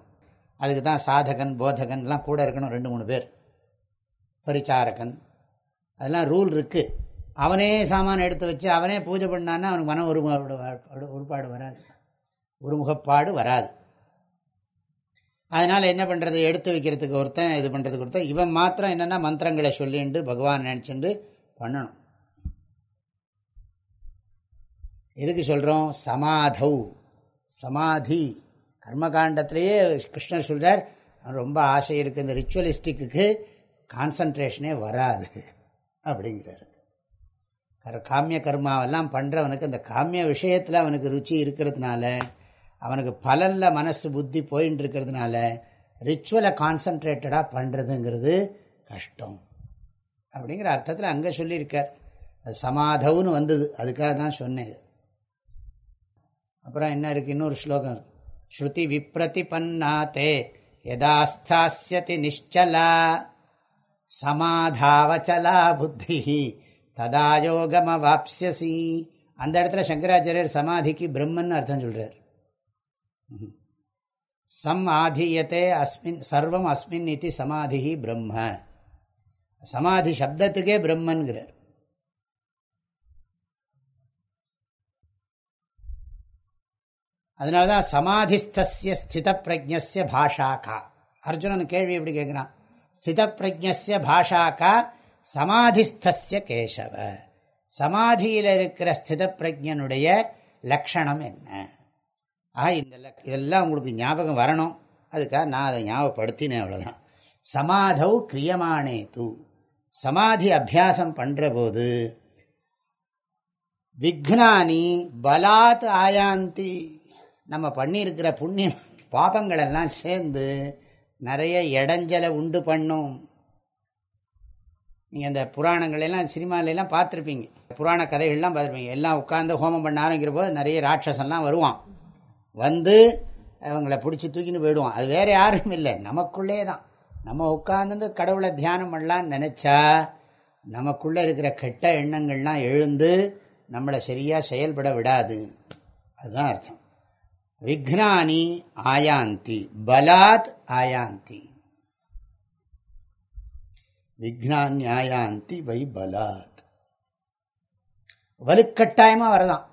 அதுக்கு தான் சாதகன் போதகன் எல்லாம் கூட இருக்கணும் ரெண்டு மூணு பேர். பரிச்சாரகன். அதெல்லாம் ரூல் இருக்குது அவனே சாமான் எடுத்து வச்சு அவனே பூஜை பண்ணான்னா அவனுக்கு மன ஒருபாடு ஒருபாடு வராது. ஒருமுகப்பாடு வராது. அதனால் என்ன பண்ணுறது எடுத்து வைக்கிறதுக்கு ஒருத்தன் இது பண்ணுறதுக்கு ஒருத்தன். இவன் மாத்திரம் என்னென்னா மந்திரங்களை சொல்லிண்டு பகவான் நினச்சிண்டு பண்ணணும். எதுக்கு சொல்கிறோம் சமாதௌ. சமாதி. கர்மகாண்டத்திலேயே கிருஷ்ணர் சொல்கிறார் ரொம்ப ஆசை இருக்குது இந்த ரிச்சுவலிஸ்டிக்கு கான்சன்ட்ரேஷனே வராது அப்படிங்கிறாரு. கர் காமிய கர்மாவெல்லாம் பண்ணுறவனுக்கு அந்த காமிய விஷயத்தில் அவனுக்கு ருச்சி இருக்கிறதுனால அவனுக்கு பலனில் மனசு புத்தி போயின்னு இருக்கிறதுனால ரிச்சுவலை கான்சன்ட்ரேட்டடாக பண்ணுறதுங்கிறது கஷ்டம். அப்படிங்கிற அர்த்தத்தில் அங்கே சொல்லியிருக்கார். அது சமாதவுன்னு வந்தது. அதுக்காக தான் சொன்னேன் அப்புறம் என்ன இருக்குது இன்னொரு ஸ்லோகம் ஸ்ருதி விப்ரதிபன்னாத்தே யதாஸ்தாஸ்யதி நிச்சலா சமாதாவச்சலா புத்தி ததா யோகமவாப்சியசி அந்த இடத்துல சங்கராச்சாரியர் சமாதிக்கு பிரம்மன் அர்த்தம் சொல்கிறார் சம் ஆதீயத்தை அஸ்மின் சர்வம் அஸ்மின் இது சமாதி பிரம்ம. சமாதி சப்தத்துக்கே பிரம்மன்கிறார். அதனால தான் சமாதிஸ்திய ஸ்தித பிரஜ்ய பாஷாக்கா. அர்ஜுனன் கேள்வி எப்படி கேட்குறான்? ஸ்தித பிரஜ்ய பாஷாக்கா சமாதிஸ்திய கேசவ. சமாதியில் இருக்கிற ஸ்தித பிரஜனுடைய லக்ஷணம் என்ன? ஆக இந்த இதெல்லாம் உங்களுக்கு ஞாபகம் வரணும். அதுக்காக நான் அதை ஞாபகப்படுத்தினேன் அவ்வளோதான் சமாதௌ கிரியமானே தூ சமாதி அபியாசம் பண்ணுற போது விக்னானி பலாத் ஆயாந்தி நம்ம பண்ணியிருக்கிற புண்ணியம் பாபங்களெல்லாம் சேர்ந்து நிறைய இடைஞ்சலை உண்டு பண்ணும். நீங்கள் இந்த புராணங்களெல்லாம் சினிமாலெல்லாம் பார்த்துருப்பீங்க. புராண கதைகள்லாம் பார்த்துருப்பீங்க. எல்லாம் உட்காந்து ஹோமம் பண்ண ஆரம்பிக்கிற போது நிறைய ராட்சசன்லாம் வருவான். வந்து அவங்கள பிடிச்சி தூக்கின்னு போயிடுவான். அது வேறு யாரும் இல்லை. நமக்குள்ளே தான் நம்ம உட்காந்துட்டு கடவுளை தியானம் பண்ணலான்னு நினச்சா நமக்குள்ளே இருக்கிற கெட்ட எண்ணங்கள்லாம் எழுந்து நம்மளை சரியாக செயல்பட விடாது. அதுதான் அர்த்தம். விக்னானி ஆயாந்தி பலாத் ஆயாந்தி. விக்னானி ஆயாந்தி வை பலாத். வலுக்கட்டாயமாக வரதான்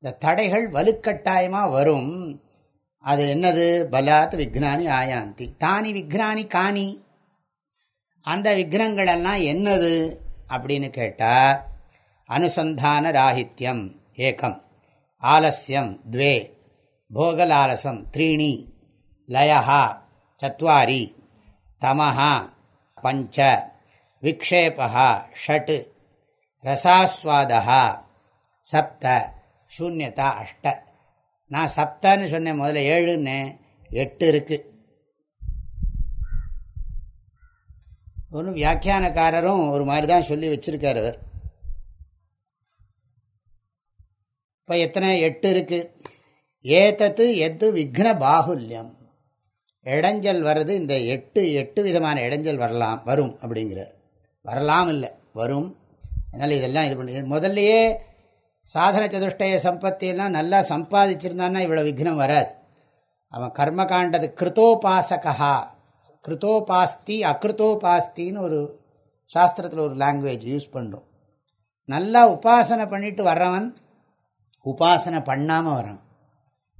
இந்த தடைகள் வலுக்கட்டாயமாக வரும். அது என்னது? பலாத் விக்னானி ஆயாந்தி. தானி விக்னானி காணி. அந்த விக்னங்களெல்லாம் என்னது? அப்படின்னு கேட்டால் அனுசந்தான ராகித்யம் ஏகம். ஆலசியம் துவே. போகலாலசம் த்ரீணி. லயா சத்வாரி. தமஹா பஞ்ச. விக்ஷேபா ஷட். ரசாஸ்வாதா சப்த. சூன்யதா அஷ்ட. நான் சப்தான்னு சொன்னேன் முதல்ல ஏழுன்னு. எட்டு இருக்குது ஒன்றும் வியாக்கியானக்காரரும் ஒரு மாதிரி தான் சொல்லி வச்சிருக்கார் அவர். இப்போ எத்தனை? எட்டு இருக்குது ஏதத்து எத்து விக்ன பாகுல்யம். இடைஞ்சல் வர்றது இந்த எட்டு எட்டு விதமான இடைஞ்சல் வரலாம் வரும் அப்படிங்கிறார். வரலாம் இல்லை வரும். அதனால் இதெல்லாம் இது பண்ணி முதல்லையே சாதன சதுஷ்டய சம்பத்தியெல்லாம் நல்லா சம்பாதிச்சிருந்தான்னா இவ்வளோ விக்னம் வராது. அவன் கர்மகாண்டது கிருத்தோபாசகா கிருத்தோபாஸ்தி அகிருத்தோபாஸ்தின்னு ஒரு சாஸ்திரத்தில் ஒரு லாங்குவேஜ் யூஸ் பண்ணுறோம் நல்லா உபாசனை பண்ணிட்டு வர்றவன் உபாசனை பண்ணாமல் வரான்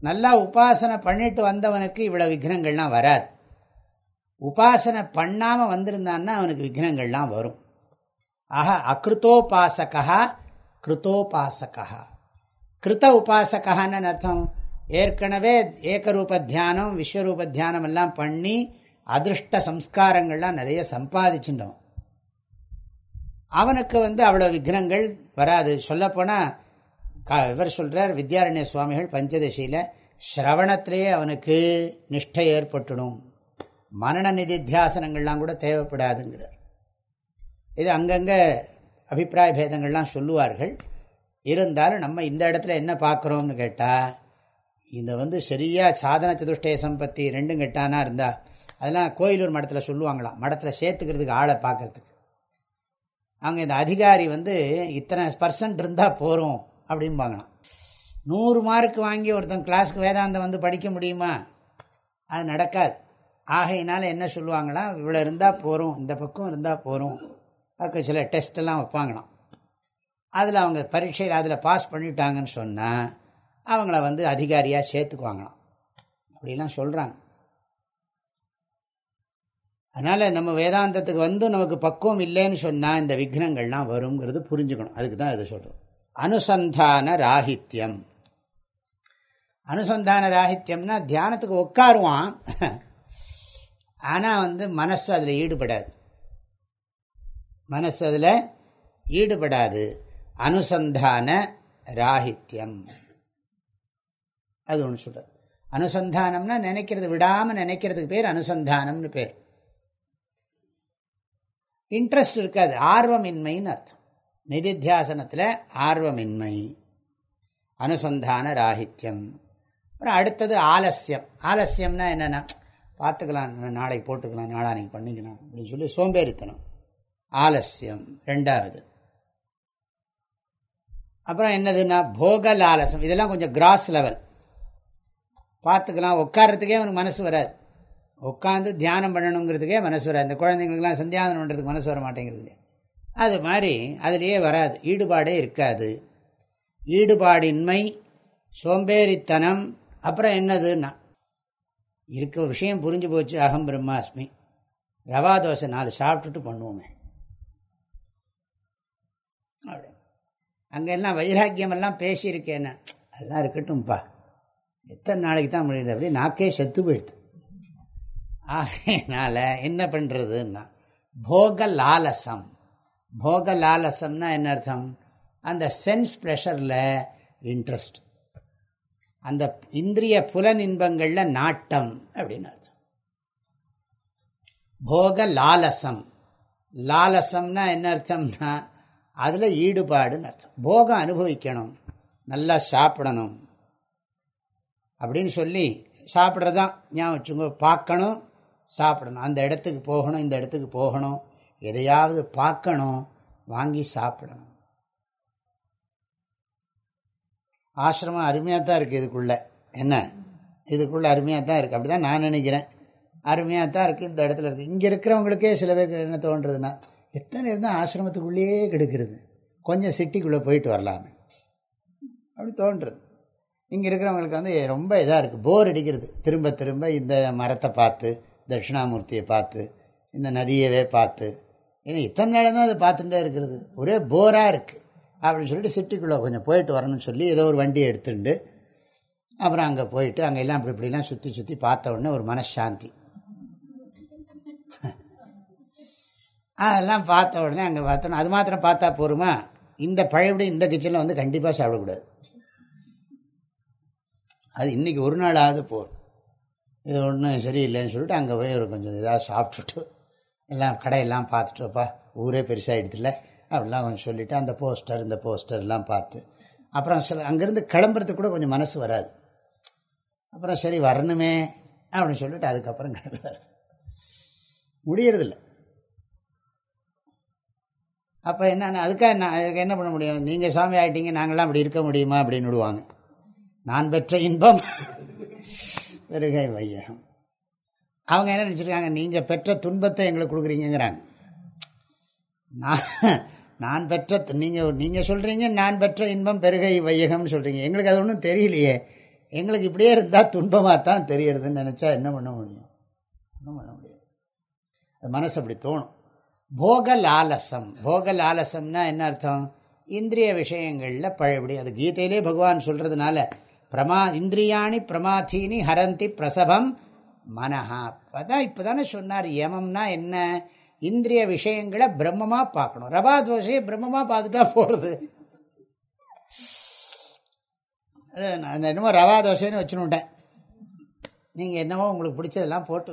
நல்லா உபாசனை பண்ணிட்டு வந்தவனுக்கு இவ்வளோ விக்னங்கள்லாம் வராது. உபாசனை பண்ணாமல் வந்திருந்தான்னா அவனுக்கு விக்னங்கள்லாம் வரும். ஆஹா அகிருத்தோபாசகா கிருத்தோபாசகா கிருத்த உபாசகான்னு அர்த்தம் ஏற்கனவே ஏகரூப தியானம் விஸ்வரூப தியானம் எல்லாம் பண்ணி அதிருஷ்ட சம்ஸ்காரங்கள்லாம் நிறைய சம்பாதிச்சுட்டோம். அவனுக்கு வந்து அவ்வளோ விக்னங்கள் வராது. சொல்லப்போனால் இவர் சொல்கிறார் வித்யாரண்ய சுவாமிகள் பஞ்சதசியில் ஸ்ரவணத்திலேயே அவனுக்கு நிஷ்டை ஏற்பட்டுடும். மரண நிதித்தியாசனங்கள்லாம் கூட தேவைப்படாதுங்கிறார். இது அங்கங்கே அபிப்பிராய பேதங்கள்லாம் சொல்லுவார்கள். இருந்தாலும் நம்ம இந்த இடத்துல என்ன பார்க்குறோம்னு கேட்டால் இந்த வந்து சரியாக சாதன சதுஷ்டய சம்பத்தி ரெண்டும் கெட்டானா இருந்தால் அதெல்லாம் கோயிலூர் மடத்தில் சொல்லுவாங்களாம். மடத்தில் சேர்த்துக்கிறதுக்கு ஆளை பார்க்கறதுக்கு. அவங்க இந்த அதிகாரி வந்து இத்தனை பர்சன்ட் இருந்தால் போகிறோம் அப்படிம்பாங்களாம். நூறு மார்க் வாங்கி ஒருத்தன் கிளாஸ்க்கு வேதாந்தம் வந்து படிக்க முடியுமா? அது நடக்காது. ஆகையினால என்ன சொல்லுவாங்களாம்? இவ்வளோ இருந்தால் போகிறோம் இந்த பக்கம் இருந்தால் போகிறோம் அதுக்கு சில டெஸ்ட்டெல்லாம் வைப்பாங்களாம். அதில் அவங்க பரீட்சையில் அதில் பாஸ் பண்ணிட்டாங்கன்னு சொன்னால் அவங்கள வந்து அதிகாரியாக சேர்த்துக்குவாங்களாம். அப்படிலாம் சொல்கிறாங்க அதனால் நம்ம வேதாந்தத்துக்கு வந்து நமக்கு பக்குவம் இல்லைன்னு சொன்னால் இந்த விக்னங்கள்லாம் வருங்கிறது புரிஞ்சுக்கணும். அதுக்கு தான் இதை சொல்கிறோம் அனுசந்தான ராகித்யம். அனுசந்தான ராகித்யம்னா தியானத்துக்கு உட்காருவான். ஆனால் வந்து மனசு அதில் ஈடுபடாது. மனசு அதில் ஈடுபடாது. அனுசந்தான ராகித்யம். அது ஒன்று சொல்கிறது அனுசந்தானம்னா நினைக்கிறது விடாமல் நினைக்கிறதுக்கு பேர் அனுசந்தானம்னு பேர். இன்ட்ரெஸ்ட் இருக்காது. ஆர்வமின்மைன்னு அர்த்தம். நிதித்தியாசனத்தில் ஆர்வமின்மை. அனுசந்தான ராகித்யம். அப்புறம் அடுத்தது ஆலசியம் ஆலசியம்னா என்னென்னா பார்த்துக்கலாம் நாளைக்கு போட்டுக்கலாம் நாளானைக்கு பண்ணிக்கலாம் அப்படின்னு சொல்லி சோம்பேறித்தனம். ஆலசியம் ரெண்டாவது. அப்புறம் என்னதுன்னா போக லாலசம் இதெல்லாம் கொஞ்சம் கிராஸ் லெவல் பார்த்துக்கலாம். உட்காரத்துக்கே அவனுக்கு மனசு வராது. உட்காந்து தியானம் பண்ணணுங்கிறதுக்கே மனசு வராது. இந்த குழந்தைங்களுக்குலாம் சந்தியானம் பண்ணுறதுக்கு மனசு வர மாட்டேங்கிறது அது மாதிரி அதுலேயே வராது. ஈடுபாடே இருக்காது. ஈடுபாடின்மை சோம்பேறித்தனம் அப்புறம் என்னதுன்னா இருக்க விஷயம் புரிஞ்சு போச்சு. அகம் பிரம்மாஸ்மி. ரவா தோசை நாலு சாப்பிட்டுட்டு பண்ணுவோமே. அப்படி அங்கே எல்லாம் வைராக்கியமெல்லாம் பேசியிருக்கேன்னு. அதெல்லாம் இருக்கட்டும்ப்பா. எத்தனை நாளைக்கு தான் முடியுது? அப்படி நாக்கே செத்து போயிடுது. ஆகையினால் என்ன பண்ணுறதுன்னா போக லாலசம். போக லாலசம்னா என்ன அர்த்தம்? அந்த சென்ஸ் ப்ரெஷரில் இன்ட்ரெஸ்ட் அந்த இந்திரிய புலன் இன்பங்களில் நாட்டம் அப்படின்னு அர்த்தம். போக லாலசம். லாலசம்னா என்ன அர்த்தம்னா அதில் ஈடுபாடுன்னு அர்த்தம். போகம் அனுபவிக்கணும். நல்லா சாப்பிடணும். அப்படின்னு சொல்லி சாப்பிட்றதான் ஞாபகம் வச்சுங்க பார்க்கணும் சாப்பிடணும். அந்த இடத்துக்கு போகணும் இந்த இடத்துக்கு போகணும். எதையாவது பார்க்கணும் வாங்கி சாப்பிடணும். ஆசிரமம் அருமையாக தான் இருக்குது இதுக்குள்ளே. என்ன? இதுக்குள்ளே அருமையாக தான் இருக்குது அப்படி தான் நான் நினைக்கிறேன். அருமையாக தான் இருக்குது இந்த இடத்துல இருக்குது இங்கே இருக்கிறவங்களுக்கே சில பேருக்கு என்ன தோன்றதுன்னா எத்தனை இருந்தால் ஆசிரமத்துக்குள்ளேயே கெடுக்கிறது. கொஞ்சம் சிட்டிக்குள்ளே போயிட்டு வரலாமே. அப்படி தோன்றுறது. இங்கே இருக்கிறவங்களுக்கு வந்து ரொம்ப இதாக இருக்குது போர் அடிக்கிறது. திரும்ப திரும்ப இந்த மரத்தை பார்த்து தட்சிணாமூர்த்தியை பார்த்து இந்த நதியவே பார்த்து. ஏன்னா இத்தனை நேரம் தான் அதை பார்த்துட்டே இருக்கிறது. ஒரே போராக இருக்குது அப்படின்னு சொல்லிட்டு சிட்டிக்குள்ளே கொஞ்சம் போயிட்டு வரணும்னு சொல்லி ஏதோ ஒரு வண்டியை எடுத்துட்டு அப்புறம் அங்கே போயிட்டு அங்கே எல்லாம் இப்படி இப்படிலாம் சுற்றி சுற்றி பார்த்த உடனே ஒரு மனசாந்தி. அதெல்லாம் பார்த்த உடனே அங்கே பார்த்தோன்னா அது மாத்திரம் பார்த்தா போருமா? இந்த பழையபடி இந்த கிச்சனில் வந்து கண்டிப்பாக சாப்பிடக்கூடாது. அது இன்றைக்கி ஒரு நாள் ஆகுது போர். இது ஒன்றும் சரியில்லைன்னு சொல்லிட்டு அங்கே போய் ஒரு கொஞ்சம் இதாக சாப்பிட்டுட்டு எல்லாம் கடையெல்லாம் பார்த்துட்டோப்பா ஊரே பெருசாகிடுதில்ல அப்படிலாம் கொஞ்சம் சொல்லிவிட்டு அந்த போஸ்டர் இந்த போஸ்டர்லாம் பார்த்து அப்புறம் சில அங்கேருந்து கிளம்புறதுக்கு கூட கொஞ்சம் மனசு வராது. அப்புறம் சரி வரணுமே அப்படின்னு சொல்லிட்டு அதுக்கப்புறம் கிளம்புறது. முடியறதில்ல. அப்போ என்ன அதுக்காக நான் அதுக்கு என்ன பண்ண முடியும்? நீங்கள் சாமி ஆகிட்டீங்க நாங்களாம் அப்படி இருக்க முடியுமா? அப்படின்னு விடுவாங்க. நான் பெற்ற இன்பம். பெருகை வையகம். அவங்க என்ன நினச்சிருக்காங்க? நீங்கள் பெற்ற துன்பத்தை எங்களுக்கு கொடுக்குறீங்கிறாங்க நான் நான் பெற்ற நீங்கள் நீங்கள் சொல்கிறீங்க நான் பெற்ற இன்பம் பெருகை வையகம்னு சொல்கிறீங்க எங்களுக்கு அது ஒன்றும் தெரியலையே. எங்களுக்கு இப்படியே இருந்தால் துன்பமாக தான் தெரியறதுன்னு நினச்சா என்ன பண்ண முடியும்? ஒன்றும் பண்ண முடியாது. அது மனசு அப்படி தோணும். போகலாலசம். போகலாலசம்னா என்ன அர்த்தம்? இந்திரிய விஷயங்களில் பழையபடி அது கீதையிலே பகவான் சொல்கிறதுனால பிரமா இந்திரியாணி பிரமாதீனி ஹரந்தி பிரசவம் மனஹா. அதான் இப்போ தானே சொன்னார் யமம்னா என்ன? இந்திரிய விஷயங்களை பிரம்மமாக பார்க்கணும். ரவா தோசையை பிரம்மமாக பார்த்துட்டா போகிறது நான் என்னமோ ரவா தோசைன்னு வச்சுனுட்டேன் நீங்கள் என்னவோ உங்களுக்கு பிடிச்சதெல்லாம் போட்டு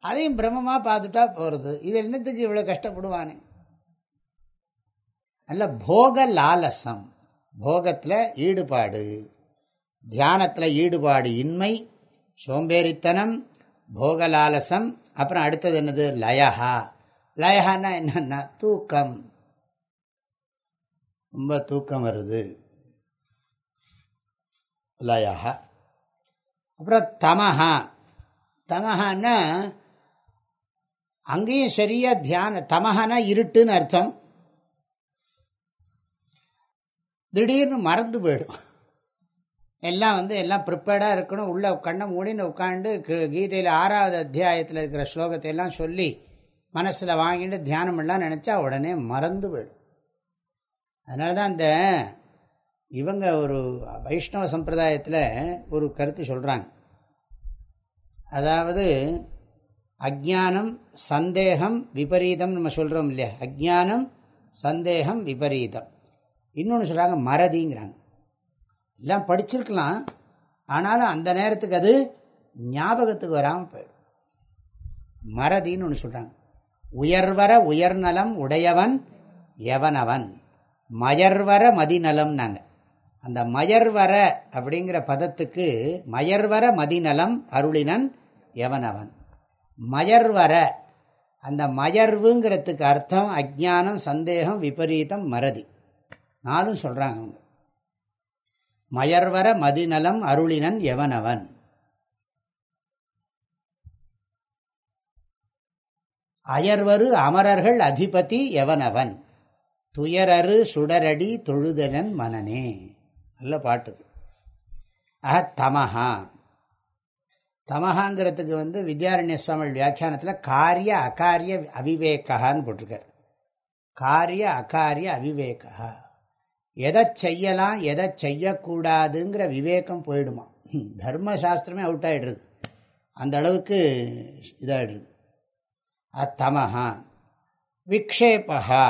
அதையும் பிரம்மமாக பார்த்துட்டா போகிறது இது என்னத்துக்கு இவ்வளோ கஷ்டப்படுவானே. நல்ல போக லாலசம் போகத்தில் ஈடுபாடு. தியானத்தில் ஈடுபாடு இன்மை சோம்பேறித்தனம் போகலாலசம். அப்புறம் அடுத்தது என்னது? லயஹா. லயஹான்னா என்னன்னா தூக்கம். ரொம்ப தூக்கம் வருது. லயஹா. அப்புறம் தமஹா. தமஹான்னா அங்கேயும் சரியா தியான தமகனா இருட்டுன்னு அர்த்தம். திடீர்னு மறந்து போயிடும். எல்லாம் வந்து எல்லாம் ப்ரிப்பேர்டாக இருக்கணும். உள்ளே கண்ணை மூடின்னு உட்காந்து கீதையில் ஆறாவது அத்தியாயத்தில் இருக்கிற ஸ்லோகத்தை எல்லாம் சொல்லி மனசில் வாங்கிட்டு தியானமெல்லாம் நினச்சா உடனே மறந்து போயிடும். அதனால தான் இந்த இவங்க ஒரு வைஷ்ணவ சம்பிரதாயத்தில் ஒரு கருத்து சொல்கிறாங்க அதாவது அஜானம் சந்தேகம் விபரீதம் நம்ம சொல்கிறோம் இல்லையா? அஜானம் சந்தேகம் விபரீதம். இன்னொன்று சொல்கிறாங்க மறதிங்கிறாங்க. எல்லாம் படிச்சிருக்கலாம். ஆனாலும் அந்த நேரத்துக்கு அது ஞாபகத்துக்கு வராமல் போயிடும். மறதின்னு ஒன்று சொல்கிறாங்க உயர்வர உயர்நலம் உடையவன் எவனவன்? மயர்வர மதிநலம் நாங்கள் அந்த மயர்வர அப்படிங்கிற பதத்துக்கு மயர்வர மதிநலம் அருளினன் எவனவன்? மயர்வர. அந்த மயர்வுங்கிறதுக்கு அர்த்தம் அஜானம் சந்தேகம் விபரீதம் மறதி. நாலும் சொல்கிறாங்க அவங்க. மயர்வர மதிநலம் அருளினன் எவனவன்? அயர்வரு அமரர்கள் அதிபதி எவனவன்? துயரரு சுடரடி தொழுதனன் மனனே. நல்ல பாட்டு அஹ தமஹா. தமஹாங்கிறதுக்கு வந்து வித்யாரண்ய சுவாமிகள் வியாக்கியானத்தில் காரிய அகாரிய அவிவேகான்னு போட்டிருக்கார். காரிய அகாரிய அவிவேகா எதை செய்யலாம் எதை செய்யக்கூடாதுங்கிற விவேகம் போயிடுமா? தர்மசாஸ்திரமே அவுட் ஆகிடுது அந்த அளவுக்கு இதாகிடுது அத்தமஹா விக்ஷேபகா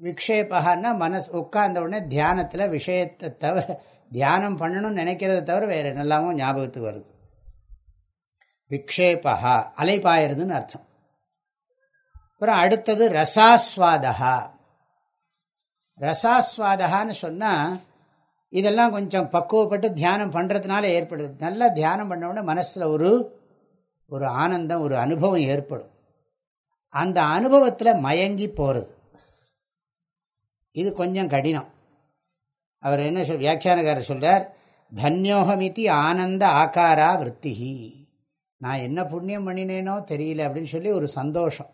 விக்ஷேபகான்னா மனசு உட்கார்ந்த உடனே தியானத்தில் விஷயத்தை தவிர தியானம் பண்ணணும்னு நினைக்கிறத தவிர வேறு எல்லாமும் ஞாபகத்துக்கு வருது. விக்ஷேபா அலைப்பாயிருதுன்னு அர்த்தம். அப்புறம் அடுத்தது ரசாஸ்வாதா ரசாஸ்வாதகான்னு சொன்னால் இதெல்லாம் கொஞ்சம் பக்குவப்பட்டு தியானம் பண்ணுறதுனால ஏற்படுது. நல்லா தியானம் பண்ணவுடனே மனசில் ஒரு ஒரு ஆனந்தம் ஒரு அனுபவம் ஏற்படும். அந்த அனுபவத்தில் மயங்கி போகிறது இது கொஞ்சம் கடினம். அவர் என்ன சொல் வியாக்கியானக்காரர் சொல்கிறார் தன்யோகமிதி ஆனந்த ஆகாரா விற்த்திகி நான் என்ன புண்ணியம் பண்ணினேனோ தெரியல அப்படின்னு சொல்லி ஒரு சந்தோஷம்.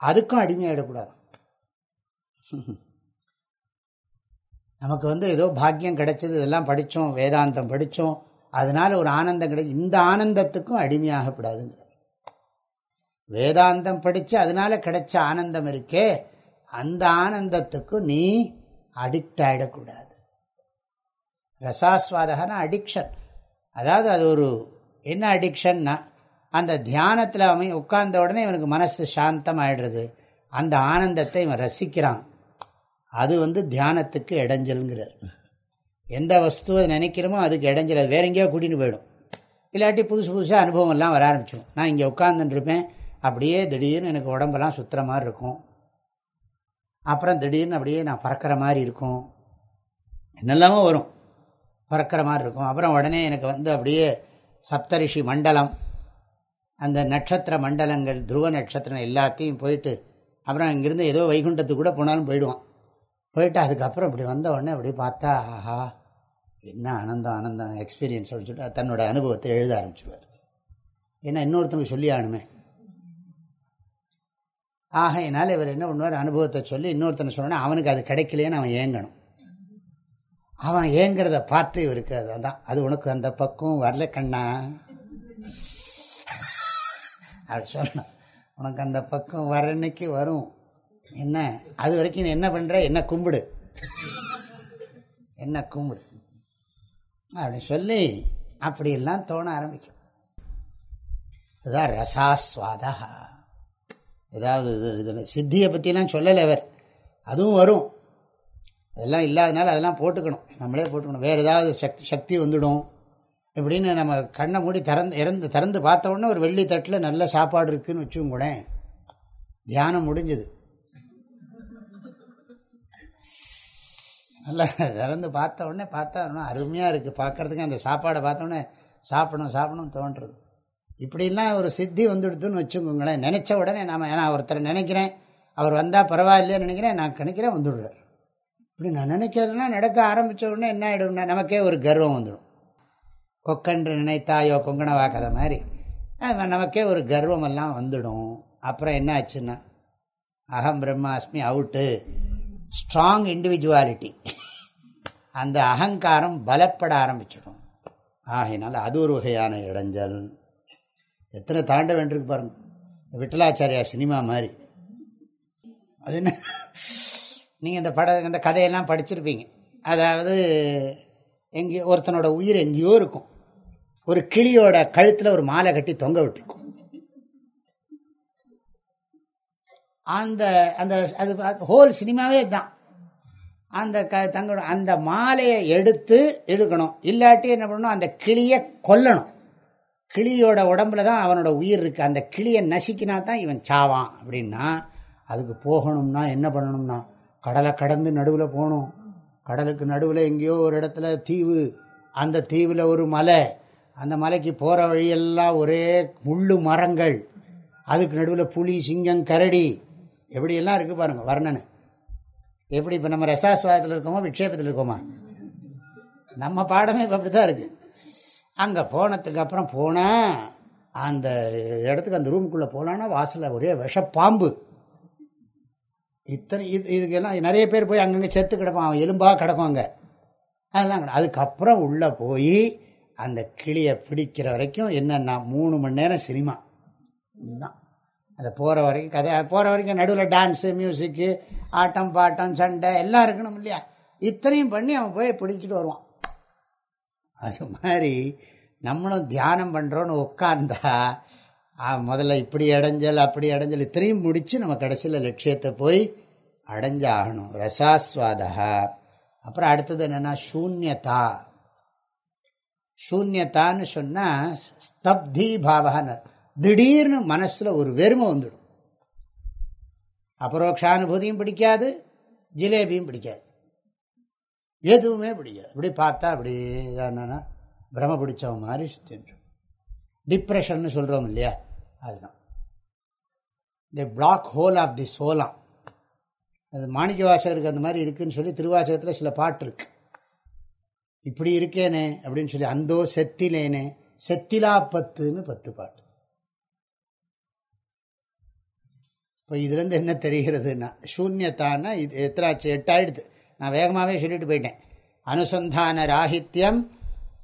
அதுக்கும் அடிமையாயிடக்கூடாது. நமக்கு வந்து ஏதோ பாக்கியம் கிடைச்சது இதெல்லாம் படித்தோம் வேதாந்தம் படித்தோம் அதனால் ஒரு ஆனந்தம் கிடைக்கும் இந்த ஆனந்தத்துக்கும் அடிமையாகக்கூடாதுங்கிறது வேதாந்தம் படித்து அதனால் கிடைச்ச ஆனந்தம் இருக்கே அந்த ஆனந்தத்துக்கும் நீ அடிக்ட் ஆகிடக்கூடாது ரசாஸ்வாதகனா அடிக்ஷன் அதாவது அது ஒரு என்ன அடிக்ஷன்னா அந்த தியானத்தில் அவன் உட்கார்ந்த உடனே இவனுக்கு மனசு சாந்தம் ஆகிடுறது அந்த ஆனந்தத்தை இவன் ரசிக்கிறான். அது வந்து தியானத்துக்கு இடைஞ்சல்ங்கிறார். எந்த வஸ்துவை நினைக்கிறோமோ அதுக்கு இடைஞ்சல். அது வேற எங்கேயோ கூட்டின்னு போயிடும். இல்லாட்டி புதுசு புதுசாக அனுபவம்லாம் வர ஆரம்பிச்சிடும். நான் இங்கே உட்காந்துருப்பேன் அப்படியே திடீர்னு எனக்கு உடம்பெல்லாம் சுற்றுற மாதிரி இருக்கும். அப்புறம் திடீர்னு அப்படியே நான் பறக்கிற மாதிரி இருக்கும். என்னெல்லாமோ வரும். பறக்கிற மாதிரி இருக்கும். அப்புறம் உடனே எனக்கு வந்து அப்படியே சப்தரிஷி மண்டலம். அந்த நட்சத்திர மண்டலங்கள் துருவ நட்சத்திரம் எல்லாத்தையும் போயிட்டு அப்புறம் இங்கேருந்து ஏதோ வைகுண்டத்துக்கு கூட போனாலும் போயிடுவான். போயிட்டு அதுக்கப்புறம் இப்படி வந்த உடனே அப்படி பார்த்தா ஆஹா என்ன ஆனந்தம் ஆனந்தம் எக்ஸ்பீரியன்ஸ் அப்படின்னு சொல்லிட்டு தன்னோட அனுபவத்தை எழுத ஆரம்பிச்சுடுவார் ஏன்னா இன்னொருத்தனுக்கு சொல்லி ஆகணுமே. ஆகையினால் இவர் என்ன பண்ணுவார்? அனுபவத்தை சொல்லி இன்னொருத்தனை சொன்னால் அவனுக்கு அது கிடைக்கலையேன்னு அவன் ஏங்கணும். அவன் ஏங்கிறத பார்த்து இவருக்கு அதான். அது உனக்கு அந்த பக்கம் வரல கண்ணா. அப்படி சொல்லணும். உனக்கு அந்த பக்கம் வரன்னைக்கு வரும். என்ன? அது வரைக்கும் நீ என்ன பண்ணுற என்ன கும்பிடு. என்ன கும்பிடு. அப்படி சொல்லி அப்படியெல்லாம் தோண ஆரம்பிக்கும். இதுதான் ரசாஸ்வாதா. ஏதாவது இது இதில் சித்தியை பற்றிலாம் சொல்லலை அவர். அதுவும் வரும். அதெல்லாம் இல்லாதனால அதெல்லாம் போட்டுக்கணும். நம்மளே போட்டுக்கணும். வேறு ஏதாவது சக்தி சக்தி வந்துடும். இப்படின்னு நம்ம கண்ணை மூடி திறந்து இறந்து திறந்து பார்த்த உடனே ஒரு வெள்ளி தட்டில் நல்ல சாப்பாடு இருக்குதுன்னு வச்சும் கூட தியானம் முடிஞ்சது. நல்லா திறந்து பார்த்த உடனே பார்த்தா இன்னும் அருமையாக இருக்குது பார்க்குறதுக்கு அந்த சாப்பாடை பார்த்தோன்னே சாப்பிடணும் சாப்பிடணும் தோன்றுறது. இப்படிலாம் ஒரு சித்தி வந்துடுதுன்னு வச்சுக்கோங்களேன். நினச்ச உடனே நாம் ஏன்னா ஒருத்தரை நினைக்கிறேன். அவர் வந்தால் பரவாயில்லைன்னு நினைக்கிறேன். நான் நினைக்கிறேன் வந்துவிடுவார் இப்படி நான் நினைக்கிறதுனா நடக்க ஆரம்பித்த உடனே என்ன ஆகிடும்னா நமக்கே ஒரு கர்வம் வந்துடும். கொக்கன்று நினைத்தாயோ கொங்கணவா கதை மாதிரி. நமக்கே ஒரு கர்வமெல்லாம் வந்துடும். அப்புறம் என்ன ஆச்சுன்னா அகம் பிரம்மாஸ்மி அவுட்டு. ஸ்ட்ராங் இண்டிவிஜுவாலிட்டி அந்த அகங்காரம் பலப்பட ஆரம்பிச்சிடும். ஆகையினால அது ஒரு வகையான இடைஞ்சல். எத்தனை தாண்ட வேண்டியிருக்கு பாருங்க. விட்டலாச்சாரியா சினிமா மாதிரி. அது என்ன? நீங்கள் இந்த பட இந்த கதையெல்லாம் படிச்சிருப்பீங்க. அதாவது எங்கேயோ ஒருத்தனோட உயிர் எங்கேயோ இருக்கும். ஒரு கிளியோட கழுத்தில் ஒரு மாலை கட்டி தொங்க விட்டுருக்கும். அந்த அந்த அது ஹோல் சினிமாவே தான் அந்த க தங்களோட அந்த மாலையை எடுத்து எடுக்கணும் இல்லாட்டி என்ன பண்ணணும்? அந்த கிளியை கொல்லணும். கிளியோட உடம்புல தான் அவனோட உயிர் இருக்குது அந்த கிளியை நசிக்கினா தான் இவன் சாவான் அப்படின்னா அதுக்கு போகணும்னா என்ன பண்ணணும்னா கடலை கடந்து நடுவில் போகணும் கடலுக்கு நடுவில் எங்கேயோ ஒரு இடத்துல தீவு. அந்த தீவில் ஒரு மலை. அந்த மலைக்கு போகிற வழியெல்லாம் ஒரே முள்ளு மரங்கள். அதுக்கு நடுவில் புலி சிங்கம் கரடி. எப்படியெல்லாம் இருக்குது பாருங்கள் வர்ணனை. எப்படி இப்போ நம்ம ரசாஸ்வாதத்தில் இருக்கோமா விக்ஷேபத்தில் இருக்கோமா? நம்ம பாடமே இப்போ அப்படி தான் இருக்குது அங்கே போனதுக்கு அப்புறம் போனால் அந்த இடத்துக்கு அந்த ரூமுக்குள்ளே போகலான்னா வாசலில் ஒரே விஷப்பாம்பு. இத்தனை இது இதுக்கெல்லாம் நிறைய பேர் போய் அங்கங்கே செத்து கிடப்பான் அவன் எலும்பாக கிடக்கும் அங்கே. அதெல்லாம் அதுக்கப்புறம் உள்ளே போய் அந்த கிளியை பிடிக்கிற வரைக்கும் என்னென்னா மூணு மணி நேரம் சினிமா. இதுதான் அதை போகிற வரைக்கும் கதை போகிற வரைக்கும் நடுவில் டான்ஸு மியூசிக்கு ஆட்டம் பாட்டம் சண்டை எல்லாம் இருக்கணும் இல்லையா? இத்தனையும் பண்ணி அவன் போய் பிடிச்சிட்டு வருவான். அது மாதிரி நம்மளும் தியானம் பண்ணுறோன்னு உட்காந்தா முதல்ல இப்படி அடைஞ்சல் அப்படி அடைஞ்சல் இத்தனையும் முடித்து நம்ம கடைசியில் லட்சியத்தை போய் அடைஞ்சாகணும். ரசாஸ்வாதா அப்புறம் அடுத்தது என்னென்னா சூன்யதா. சூன்யத்தான்னு சொன்னால் ஸ்தப்தி பாவகான்னு திடீர்னு மனசில் ஒரு வெறுமை வந்துடும். அபரோக்ஷானுபூதியும் பிடிக்காது ஜிலேபியும் பிடிக்காது. எதுவுமே பிடிக்காது. இப்படி பார்த்தா அப்படி என்னன்னா பிரம பிடிச்சவன் மாதிரி சுத்தின்றோம் டிப்ரெஷன் சொல்கிறோம் இல்லையா? அதுதான். The black hole of the சோலாம் அது மாணிக்க வாசகருக்கு அந்த மாதிரி இருக்குதுன்னு சொல்லி திருவாசகத்தில் சில பாட்டு இருக்கு. இப்படி இருக்கேனே அப்படின்னு சொல்லி அந்தோ செத்திலேனே செத்திலா பத்துன்னு பத்து பாட்டு. இப்போ இதுலேருந்து என்ன தெரிகிறதுனா சூன்யத்தான்னா இது எத்தனாச்சு எட்டாயிடுது. நான் வேகமாகவே சொல்லிட்டு போயிட்டேன். அனுசந்தான ராகித்யம்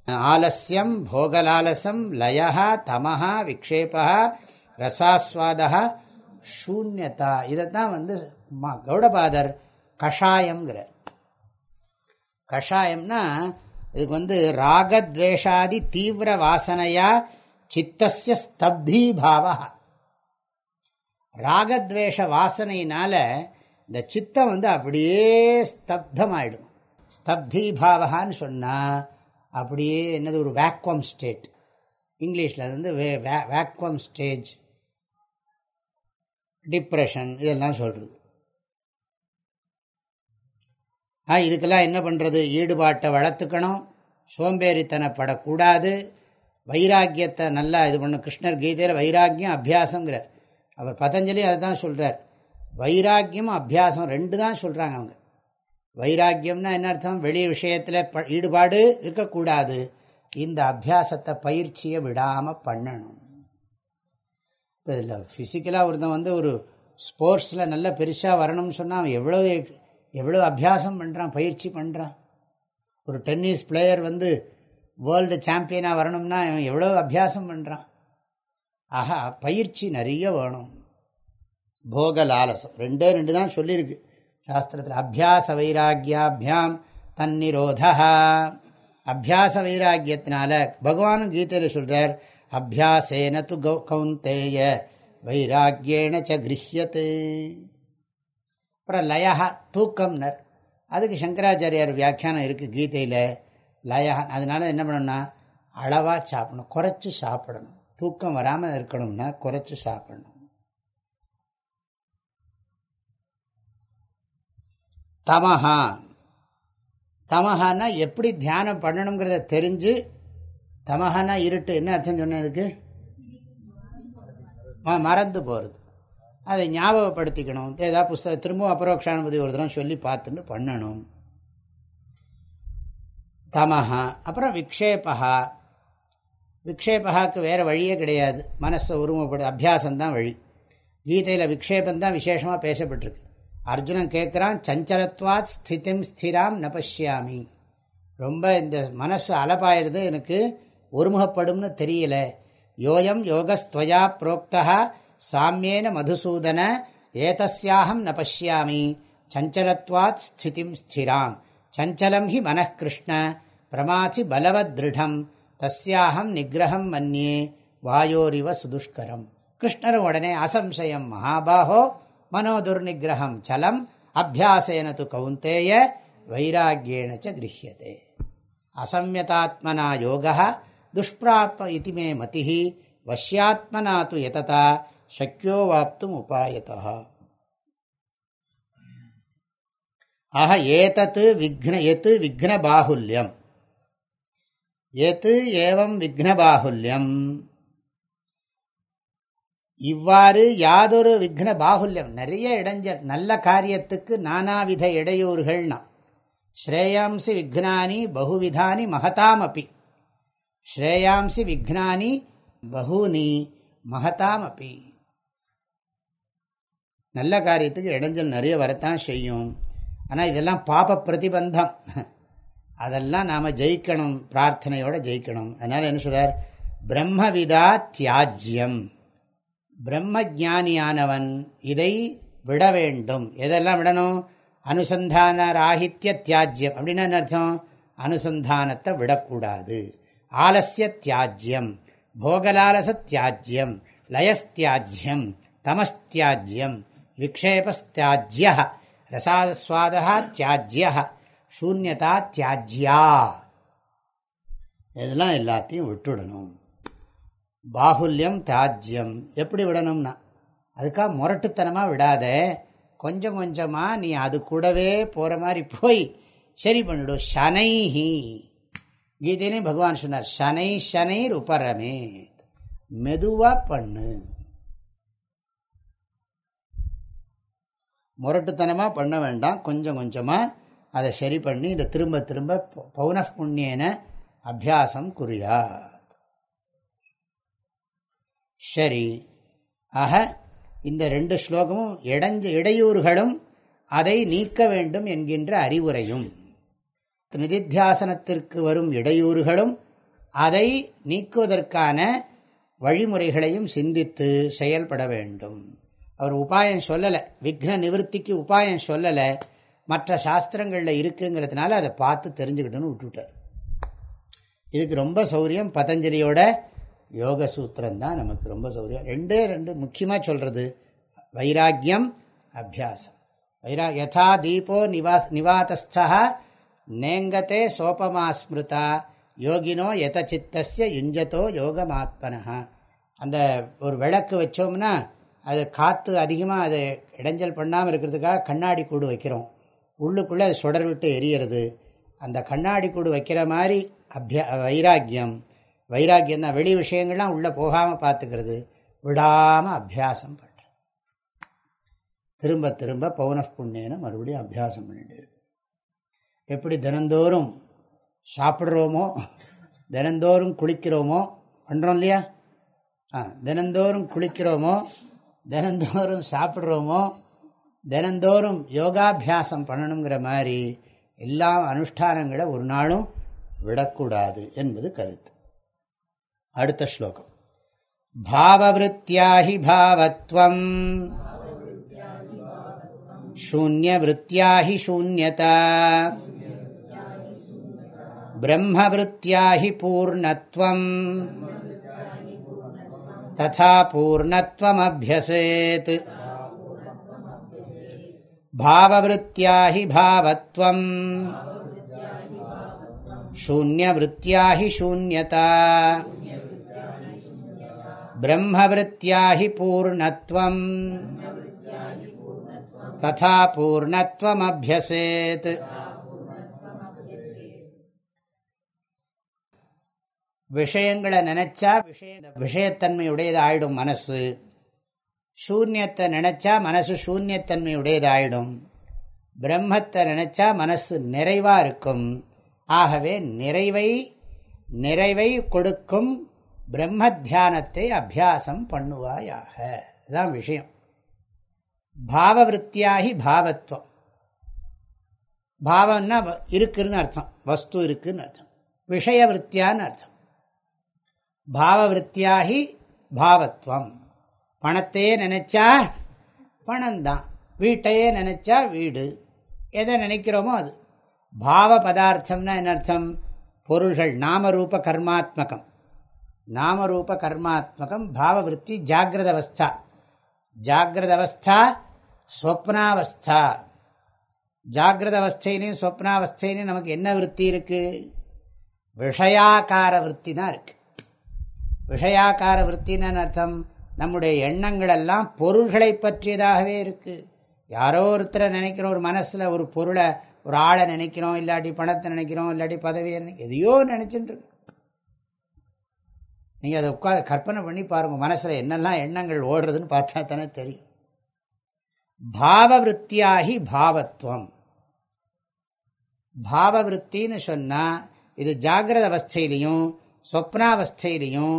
ஆலசியம் போகலாலசம் லயா தமஹா விக்ஷேபா ரசாஸ்வாதா சூன்யதா. இதைத்தான் வந்து கௌடபாதர் கஷாயம்ங்கிறார் கஷாயம்னா இதுக்கு வந்து ராகத்வேஷாதி தீவிர வாசனையா சித்தசிய ஸ்தப்தி பாவா ராகத்வேஷ வாசனையினால இந்த சித்தம் வந்து அப்படியே ஸ்தப்தமாயிடும். ஸ்தப்தி பாவகான்னு சொன்னால் அப்படியே என்னது ஒரு வேக்வம் ஸ்டேட் இங்கிலீஷில் அது வந்து வே வேக்வம் ஸ்டேஜ் டிப்ரெஷன் இதெல்லாம் சொல்கிறது ஆ இதுக்கெல்லாம் என்ன பண்ணுறது ஈடுபாட்டை வளர்த்துக்கணும். சோம்பேறித்தனப்படக்கூடாது. வைராக்கியத்தை நல்லா இது பண்ணும் கிருஷ்ணர் கீதையில் வைராக்கியம் அபியாசங்கிறார் அவர் பதஞ்சலி அதை தான் சொல்கிறார் வைராக்கியம் அபியாசம் ரெண்டு தான் சொல்கிறாங்க அவங்க. வைராக்கியம்னா என்ன அர்த்தம்? வெளி விஷயத்தில் ப ஈடுபாடு இருக்கக்கூடாது. இந்த அபியாசத்தை பயிற்சியை விடாமல் பண்ணணும். இல்லை ஃபிசிக்கலாக ஒருத்தன் வந்து ஒரு ஸ்போர்ட்ஸில் நல்ல பெருசாக வரணும்னு சொன்னால் அவன் எவ்வளோ எவ்வளோ அபியாசம் பண்ணுறான் பயிற்சி பண்ணுறான் ஒரு டென்னிஸ் பிளேயர் வந்து வேர்ல்டு சாம்பியனாக வரணும்னா அவன் எவ்வளோ அபியாசம் பண்ணுறான் ஆஹா பயிற்சி நிறைய வேணும். போக லாலசம். ரெண்டே ரெண்டு தான் சொல்லியிருக்கு. சாஸ்திரத்தில் அபியாச வைராக்கியாபியாம் தன்னிரோதா அபியாச வைராக்கியத்தினால பகவானும் கீதையில் சொல்கிறார் அபியாசேன து கௌந்தேய வைராக்கியேன ச கிரஹியத்து அப்புறம் லயா தூக்கம்னர் அதுக்கு சங்கராச்சாரியார் வியாக்கியானம் இருக்குது கீதையில் லயா அதனால என்ன பண்ணணும்னா அளவாக சாப்பிடணும் குறைச்சி சாப்பிடணும் தூக்கம் வராமல் இருக்கணும்னா குறைச்சி சாப்பிடணும் தமஹா. தமஹானா எப்படி தியானம் பண்ணணுங்கிறத தெரிஞ்சு தமஹானா இருட்டு என்ன அர்த்தம் சொன்னதுக்கு? மறந்து போகிறது அதை ஞாபகப்படுத்திக்கணும். ஏதாவது புஸ்தகம் திரும்பவும் அபரோக்ஷானுபதி ஒரு தரம் சொல்லி பார்த்துன்னு பண்ணணும். தமஹா. அப்புறம் விக்ஷேபகா விக்ஷேபகாக்கு வேறு வழியே கிடையாது. மனசை உருவப்படு அபியாசம்தான் வழி. கீதையில் விக்ஷேபந்தான் விசேஷமாக பேசப்பட்டிருக்கு. அர்ஜுனன் கேட்குறான் சஞ்சலத்வாத் ஸ்திதிம் ஸ்திராம் ந பஷ்யாமி ரொம்ப இந்த மனசு அலப்பாயிருது எனக்கு ஒருமுகப்படும்னு தெரியல. யோயம் யோகஸ்துவயா புரோக்தா சாமியேன மதுசூதன ஏதஸ்யாஹம் ந பஷ்யாமி சஞ்சலத்வாத் ஸ்திதிம் ஸ்திராம். சஞ்சலம் ஹி மனக்கிருஷ்ண பிரமாதி பலவத் திருடம் தஸ்யாஹம் நிகிரகம் மன்னியே வாயோரிவ சுதுஷ்கரம். கிருஷ்ணரும் உடனே அசம்சயம் மகாபாகோ. மனோதுர்நிகிரகம் சலம் அபியாசேன து கவுந்தேய வைராக்கியேன கிரகியதே அசம்யதாத்மனா யோக துஷ்பிராப்ப இது மே மதி வஷ்யாத்மனா து எததா சக்கியோ வாப்தும் உபாயதா. ஆக ஏதத்து விக்ன எத்து விக்னபாகுல்யம். எத்து ஏவம் விக்னபாகுல்யம். இவ்வாறு யாதொரு விக்ன பாகுல்யம் நிறைய இடைஞ்சல் நல்ல காரியத்துக்கு நானாவித இடையூறுகள்னா ஸ்ரேயாம்சி விக்னானி பகுவிதானி மகதாம் அப்பி ஸ்ரேயாம்சி விக்னானி பகூனி மகதாம் அப்பி நல்ல காரியத்துக்கு இடைஞ்சல் நிறைய வரத்தான் செய்யும். ஆனால் இதெல்லாம் பாப பிரதிபந்தம். அதெல்லாம் நாம் ஜெயிக்கணும் பிரார்த்தனையோடு ஜெயிக்கணும். அதனால் என்ன சொல்கிறார் பிரம்மவிதா தியாஜ்யம். பிரம்ம ஜானியானவன் இதை விட வேண்டும். எதெல்லாம் விடணும்? அனுசந்தான ராகித்ய தியாஜ்யம். அப்படின்னா என்ன அர்த்தம்? அனுசந்தானத்தை விடக்கூடாது. ஆலசிய தியாஜ்யம் போகலாலச தியாஜ்யம் லயஸ்தியாஜ்யம் தமஸ்தியாஜ்யம் விக்ஷேபஸ்தியாஜ்ய ரசாஸ்வாதா தியாஜ்ய சூன்யதா தியாஜ்யா. இதெல்லாம் எல்லாத்தையும் விட்டுடணும். பாகுல்யம் தாஜ்யம் எப்படி விடணும்னா அதுக்காக முரட்டுத்தனமாக விடாத. கொஞ்சம் கொஞ்சமாக நீ அது கூடவே போகிற மாதிரி போய் சரி பண்ணிவிடும் ஷனைஹி கீதையிலே பகவான் சொன்னார் ஷனை ஷனைர் உபரமே மெதுவாக பண்ணு. முரட்டுத்தனமாக பண்ண வேண்டாம். கொஞ்சம் கொஞ்சமாக அதை சரி பண்ணி இதை திரும்ப திரும்ப பௌன புண்ணியன அபியாசம் குறியா சரி. ஆக இந்த ரெண்டு ஸ்லோகமும் இடைஞ்ச இடையூறுகளும் அதை நீக்க வேண்டும் என்கின்ற அறிவுரையும் நிதித்தியாசனத்திற்கு வரும் இடையூறுகளும் அதை நீக்குவதற்கான வழிமுறைகளையும் சிந்தித்து செயல்பட வேண்டும். அவர் உபாயம் சொல்லலை விக்ன நிவர்த்திக்கு உபாயம் சொல்லலை மற்ற சாஸ்திரங்களில் இருக்குங்கிறதுனால அதை பார்த்து தெரிஞ்சுக்கிட்டுன்னு விட்டுவிட்டார் இதுக்கு ரொம்ப சௌரியம் பதஞ்சலியோட யோக சூத்திரம் தான் நமக்கு ரொம்ப சௌரியம். ரெண்டே ரெண்டு முக்கியமாக சொல்கிறது வைராக்கியம் அபியாசம். வைரா யதா தீபோ நிவா நிவாதஸ்தா நேங்கத்தே சோபமா ஸ்மிருதா யோகினோ எத சித்தஸ்ய யுஞ்சத்தோ யோகமாத்மனா அந்த ஒரு விளக்கு வச்சோம்னா அது காற்று அதிகமாக அது இடைஞ்சல் பண்ணாமல் இருக்கிறதுக்காக கண்ணாடி கூடு வைக்கிறோம். உள்ளுக்குள்ளே அது சுடர் விட்டு எரியறது. அந்த கண்ணாடி கூடு வைக்கிற மாதிரி அபியா வைராக்கியம் வைராக்கியம் தான் வெளி விஷயங்கள்லாம் உள்ளே போகாமல் பார்த்துக்கிறது விடாமல் அபியாசம் பண்ணுறது திரும்ப திரும்ப பௌன புண்ணியன்னு மறுபடியும் அபியாசம் பண்ணிட்டு இருக்கு. எப்படி தினந்தோறும் சாப்பிட்றோமோ தினந்தோறும் குளிக்கிறோமோ பண்ணுறோம் இல்லையா? ஆ தினந்தோறும் குளிக்கிறோமோ தினந்தோறும் சாப்பிட்றோமோ தினந்தோறும் யோகாபியாசம் பண்ணணுங்கிற மாதிரி எல்லா அனுஷ்டானங்களை ஒரு நாளும் விடக்கூடாது என்பது கருத்து. அடுத்த ஸ்லோகம் பாவவருத்தியாஹி பாவத்வம் शून्यवृत्त्या हि शून्यता ब्रह्मवृत्त्या हि पूर्णत्वम् तथा पूर्णत्वमभ्यसेत् भाववृत्त्या हि भावत्वम् शून्यवृत्त्या हि शून्यता பிரம்மவிருத்தியாகி பூர்ணத்வம் ததா பூர்ணத்வமபியசேத் விஷயங்களை நினைச்சா விஷய விஷயத்தன்மையுடையது ஆயிடும் மனசு. சூன்யத்தை நினைச்சா மனசு சூன்யத்தன்மையுடையது ஆயிடும் பிரம்மத்தை நினைச்சா மனசு நிறைவாக இருக்கும். ஆகவே நிறைவை நிறைவை கொடுக்கும் பிரம்ம தியானத்தை அபியாசம் பண்ணுவாயாக. இதுதான் விஷயம். பாவவருத்தியாகி பாவத்துவம் பாவம்னா இருக்குன்னு அர்த்தம். வஸ்து இருக்குன்னு அர்த்தம். விஷய விற்த்தியான்னு அர்த்தம். பாவவருத்தியாகி பாவத்துவம் பணத்தையே நினைச்சா பணம்தான். வீட்டையே நினைச்சா வீடு. எதை நினைக்கிறோமோ அது. பாவ பதார்த்தம்னா என்ன அர்த்தம்? பொருள்கள் நாமரூப கர்மாத்மகம். நாமரூப கர்மாத்மகம் பாவவிருத்தி ஜாகிரத அவஸ்தா ஜாகிரத அவஸ்தா ஸ்வப்னாவஸ்தா. ஜாகிரத அவஸ்தையிலையும் ஸ்வப்னாவஸ்தையிலையும் நமக்கு என்ன விற்பி இருக்கு? விஷயாக்கார விற்பி தான் இருக்கு. விஷயாக்கார விற்த்தின்னு அர்த்தம்? நம்முடைய எண்ணங்கள் எல்லாம் பொருள்களை பற்றியதாகவே இருக்கு. யாரோ ஒருத்தரை நினைக்கிறோம் ஒரு மனசில் ஒரு பொருளை ஒரு ஆளை நினைக்கிறோம் இல்லாட்டி பணத்தை நினைக்கிறோம் இல்லாட்டி பதவியை எதையோ நினைச்சுட்டு இருக்கு நீங்கள் அதை உட்காந்து கற்பனை பண்ணி பாருங்கள் மனசில் என்னெல்லாம் எண்ணங்கள் ஓடுறதுன்னு பார்த்தா தானே தெரியும். பாவவருத்தியாகி பாவத்துவம் பாவவிருத்தின்னு சொன்னால் இது ஜாகிரத அவஸ்தையிலையும் சொப்னாவஸ்தையிலையும்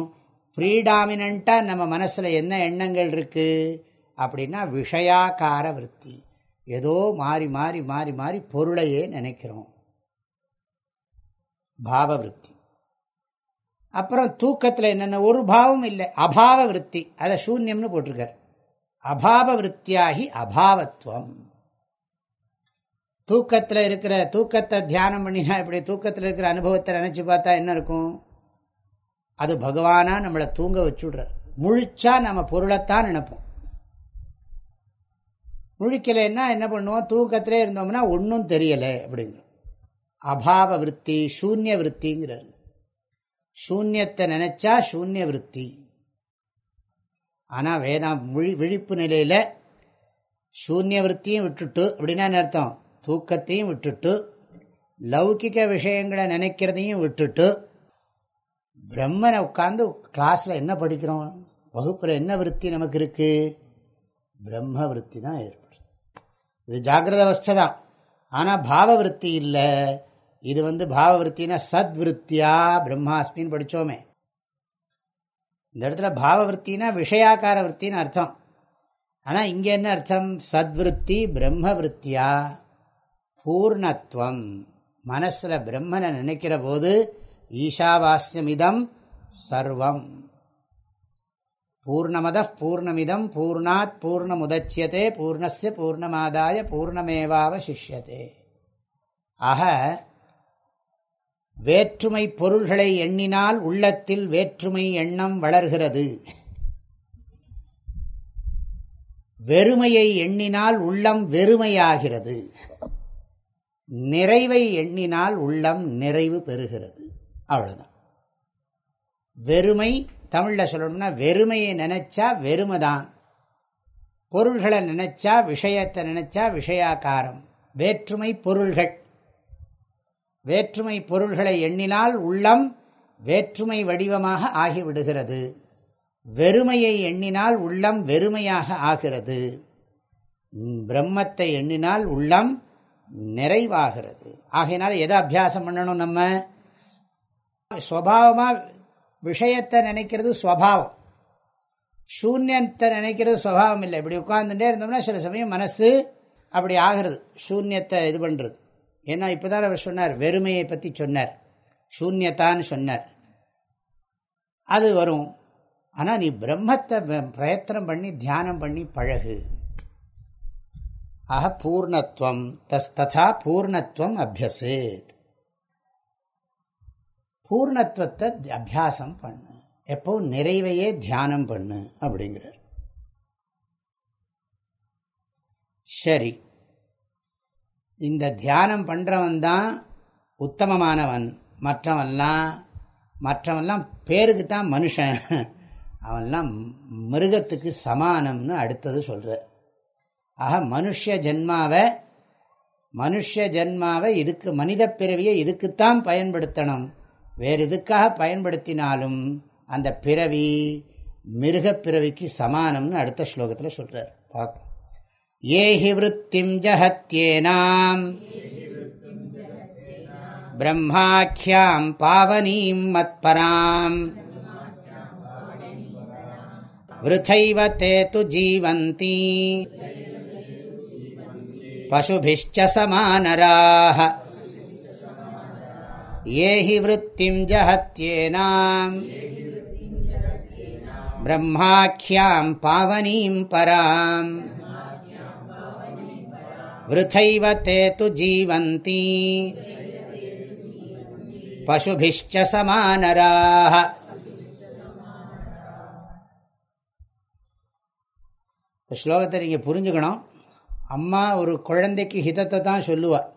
ப்ரீடாமினண்ட்டாக நம்ம மனசில் என்ன எண்ணங்கள் இருக்குது அப்படின்னா விஷயாக்கார விற்பி ஏதோ மாறி மாறி மாறி மாறி பொருளையே நினைக்கிறோம். பாவவிருத்தி. அப்புறம் தூக்கத்தில் என்னென்ன ஒரு பாவம் இல்லை. அபாவ விற்பி அதை சூன்யம்னு போட்டிருக்கார். அபாவ விற்த்தியாகி அபாவத்துவம். தூக்கத்தில் இருக்கிற தூக்கத்தை தியானம் பண்ணினா இப்படி தூக்கத்தில் இருக்கிற அனுபவத்தை நினச்சி பார்த்தா என்ன இருக்கும்? அது பகவானாக நம்மளை தூங்க வச்சுடுறார். முழிச்சா நம்ம பொருளைத்தான் நினைப்போம். முழிக்கலைன்னா என்ன பண்ணுவோம்? தூக்கத்திலே இருந்தோம்னா ஒன்றும் தெரியலை அப்படிங்கிறோம். அபாவ விற்பி சூன்ய விற்த்திங்கிறது சூன்யத்தை நினைச்சா சூன்ய விற்பி ஆனால் வேதாம் விழி விழிப்பு நிலையில் சூன்ய விற்த்தியும் விட்டுட்டு அப்படின்னா அர்த்தம்? தூக்கத்தையும் விட்டுட்டு லௌகிக விஷயங்களை நினைக்கிறதையும் விட்டுட்டு பிரம்மனை உட்காந்து கிளாஸில் என்ன படிக்கிறோம்? வகுப்பில் என்ன விற்பி நமக்கு இருக்குது பிரம்ம விற்பி தான் ஏற்படுது. இது ஜாகிரத அவஸ்தை தான் ஆனால் பாவ விற்பி இல்லை. இது வந்து பாவ சத்விருத்தியா பிரம்மாஸ்மின்னு படித்தோமே இந்த இடத்துல பாவவருத்தினா விஷயாக்கார விற்த்தின்னு அர்த்தம். ஆனால் இங்கே என்ன அர்த்தம்? சத்விருத்தி பிரம்ம விற்த்தியா பூர்ணத்துவம் மனசில் பிரம்மனை நினைக்கிற போது ஈஷாவாஸ்யமிதம் சர்வம். பூர்ணமத பூர்ணமிதம் பூர்ணாத் பூர்ணமுதட்சியதே பூர்ணஸ்ய பூர்ணமாதாய பூர்ணமேவாவசிஷ்யதே. ஆக வேற்றுமை பொருள்களை எண்ணினால் உள்ளத்தில் வேற்றுமை எண்ணம் வளர்கிறது. வெறுமையை எண்ணினால் உள்ளம் வெறுமையாகிறது. நிறைவை எண்ணினால் உள்ளம் நிறைவு பெறுகிறது. அவ்வளோதான் வெறுமை தமிழில் சொல்லணும்னா வெறுமையை நினைச்சா வெறுமை தான் பொருள்களை நினைச்சா விஷயத்தை நினைச்சா விஷயாக்காரம். வேற்றுமை பொருள்கள். வேற்றுமை பொருள்களை எண்ணினால் உள்ளம் வேற்றுமை வடிவமாக ஆகிவிடுகிறது. வெறுமையை எண்ணினால் உள்ளம் வெறுமையாக ஆகிறது. பிரம்மத்தை எண்ணினால் உள்ளம் நிறைவாகிறது. ஆகையினால எதை அபியாசம் பண்ணணும் நம்ம? ஸ்வபாவமாக விஷயத்தை நினைக்கிறது ஸ்வபாவம். சூன்யத்தை நினைக்கிறது சுவாவம் இல்லை. இப்படி உட்கார்ந்துட்டே இருந்தோம்னா சில சமயம் மனசு அப்படி ஆகிறது. சூன்யத்தை இது பண்ணுறது ஏன்னா இப்போதான் அவர் சொன்னார் வெறுமையை பற்றி சொன்னார். சூன்யத்தான்னு சொன்னார். அது வரும். ஆனால் நீ பிரம்மத்தை பிரயத்தனம் பண்ணி தியானம் பண்ணி பழகு. ஆக பூர்ணத்துவம் தஸ் ததா பூர்ணத்துவம் அபியசேத். பூர்ணத்துவத்தை அபியாசம் பண்ணு. எப்போ நிறைவையே தியானம் பண்ணு அப்படிங்கிறார். சரி. இந்த தியானம் பண்ணுறவன் தான் உத்தமமானவன். மற்றவன்லாம் மற்றவன்லாம் பேருக்கு தான் மனுஷன். அவன்லாம் மிருகத்துக்கு சமானம்னு அடுத்தது சொல்கிறார் ஆக மனுஷ ஜென்மாவை மனுஷ ஜென்மாவை இதுக்கு மனித பிறவியை இதுக்குத்தான் பயன்படுத்தணும். வேறு இதுக்காக பயன்படுத்தினாலும் அந்த பிறவி மிருகப்பிறவிக்கு சமானம்னு அடுத்த ஸ்லோகத்தில் சொல்கிறார் பார்ப்போம். ये हि वृत्तिं जहत्येनाम्। ब्रह्माख्यां पावनीं मत्पराम्। वृथैव ते तु जीवन्ति। पशुभिश्च समानराः। ये हि वृथैव ते तु जीवन्ति पशुभिश्च समानराः ஸ்லோகத்தை நீங்கள் புரிஞ்சுக்கணும் அம்மா ஒரு குழந்தைக்கு ஹிதத்தை தான் சொல்லுவாள்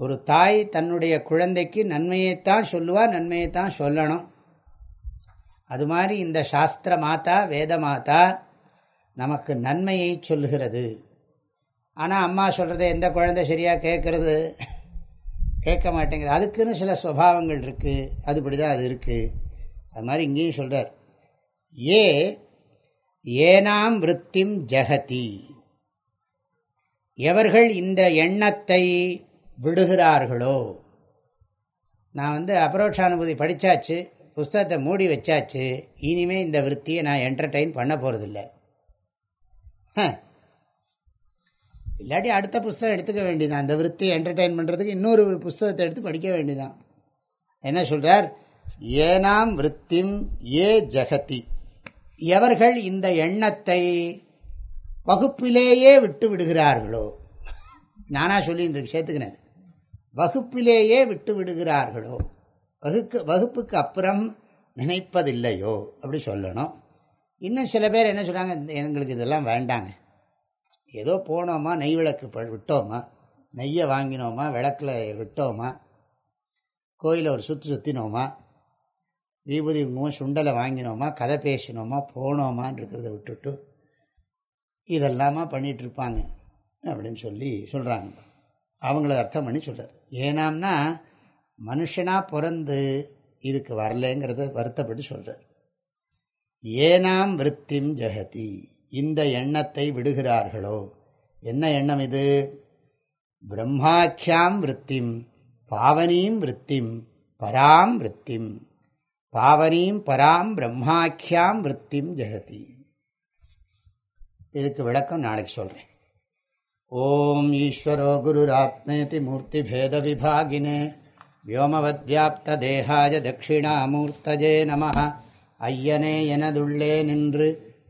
ஒரு தாய் தன்னுடைய குழந்தைக்கு நன்மையைத்தான் சொல்லுவாள் நன்மையைத்தான் சொல்லணும் அது மாதிரி இந்த சாஸ்திர மாதா வேத மாதா நமக்கு நன்மையை சொல்லுகிறது ஆனால் அம்மா சொல்கிறத எந்த குழந்தை சரியாக கேட்குறது கேட்க மாட்டேங்கிறது அதுக்குன்னு சில சுவாவங்கள் இருக்குது அதுபடி தான் அது இருக்குது அது மாதிரி இங்கேயும் சொல்கிறார் ஏ ஏனாம் விற்த்திம் ஜெகதி. எவர்கள் இந்த எண்ணத்தை விடுகிறார்களோ? நான் வந்து அபரோட்சானுபூதி படித்தாச்சு புஸ்தகத்தை மூடி வச்சாச்சு இனிமேல் இந்த விற்த்தியை நான் என்டர்டெயின் பண்ண போகிறதில்ல இல்லாட்டி அடுத்த புஸ்தகம் எடுத்துக்க வேண்டியதான் அந்த விற்த்தியை என்டர்டெயின் பண்ணுறதுக்கு இன்னொரு புஸ்தகத்தை எடுத்து படிக்க வேண்டியதான் என்ன சொல்கிறார் ஏனாம் விற்த்திம் ஏ ஜெகதி. எவர்கள் இந்த எண்ணத்தை வகுப்பிலேயே விட்டு விடுகிறார்களோ நானாக சொல்லின்னு சேர்த்துக்கினது வகுப்பிலேயே விட்டு விடுகிறார்களோ வகுக்கு வகுப்புக்கு அப்புறம் நினைப்பதில்லையோ அப்படி சொல்லணும். இன்னும் சில பேர் என்ன சொல்கிறாங்க எங்களுக்கு இதெல்லாம் வேண்டாங்க. ஏதோ போனோமா நெய் விளக்கு விட்டோமா? நெய்யை வாங்கினோமா விளக்கில் விட்டோமா? கோயிலை ஒரு சுற்றி சுற்றினோமா விபூதி குங்குமம் சுண்டலை வாங்கினோமா? கதை பேசினோமா? போனோமான்னு இருக்கிறத விட்டுட்டு இதெல்லாமா பண்ணிகிட்ருப்பாங்க அப்படின்னு சொல்லி சொல்கிறாங்க அவங்கள அர்த்தம் பண்ணி சொல்கிறார் ஏனாம்னா மனுஷனாக பிறந்து இதுக்கு வரலேங்கிறத வருத்தப்பட்டு சொல்கிறார் ஏனாம் விற்த்திம் ஜெகதி. இந்த எண்ணத்தை விடுகிறார்களோ? என்ன எண்ணம் இது? பிரம்மாக்கியாம் விற்த்திம் பாவனீம் விற்த்திம் பராம் விற்த்திம் பாவனீம் பராம் பிரம்மாக்கியாம் விற்த்திம் ஜெகதி இதுக்கு விளக்கம் நாளைக்கு சொல்கிறேன் ஓம் ஈஸ்வரோ குருராத்மேதி மூர்த்தி பேத விபாகினே வியோமவத்யாப்த தேகாய தட்சிணாமூர்த்தஜே நம ஐயனே எனதுள்ளே நின்று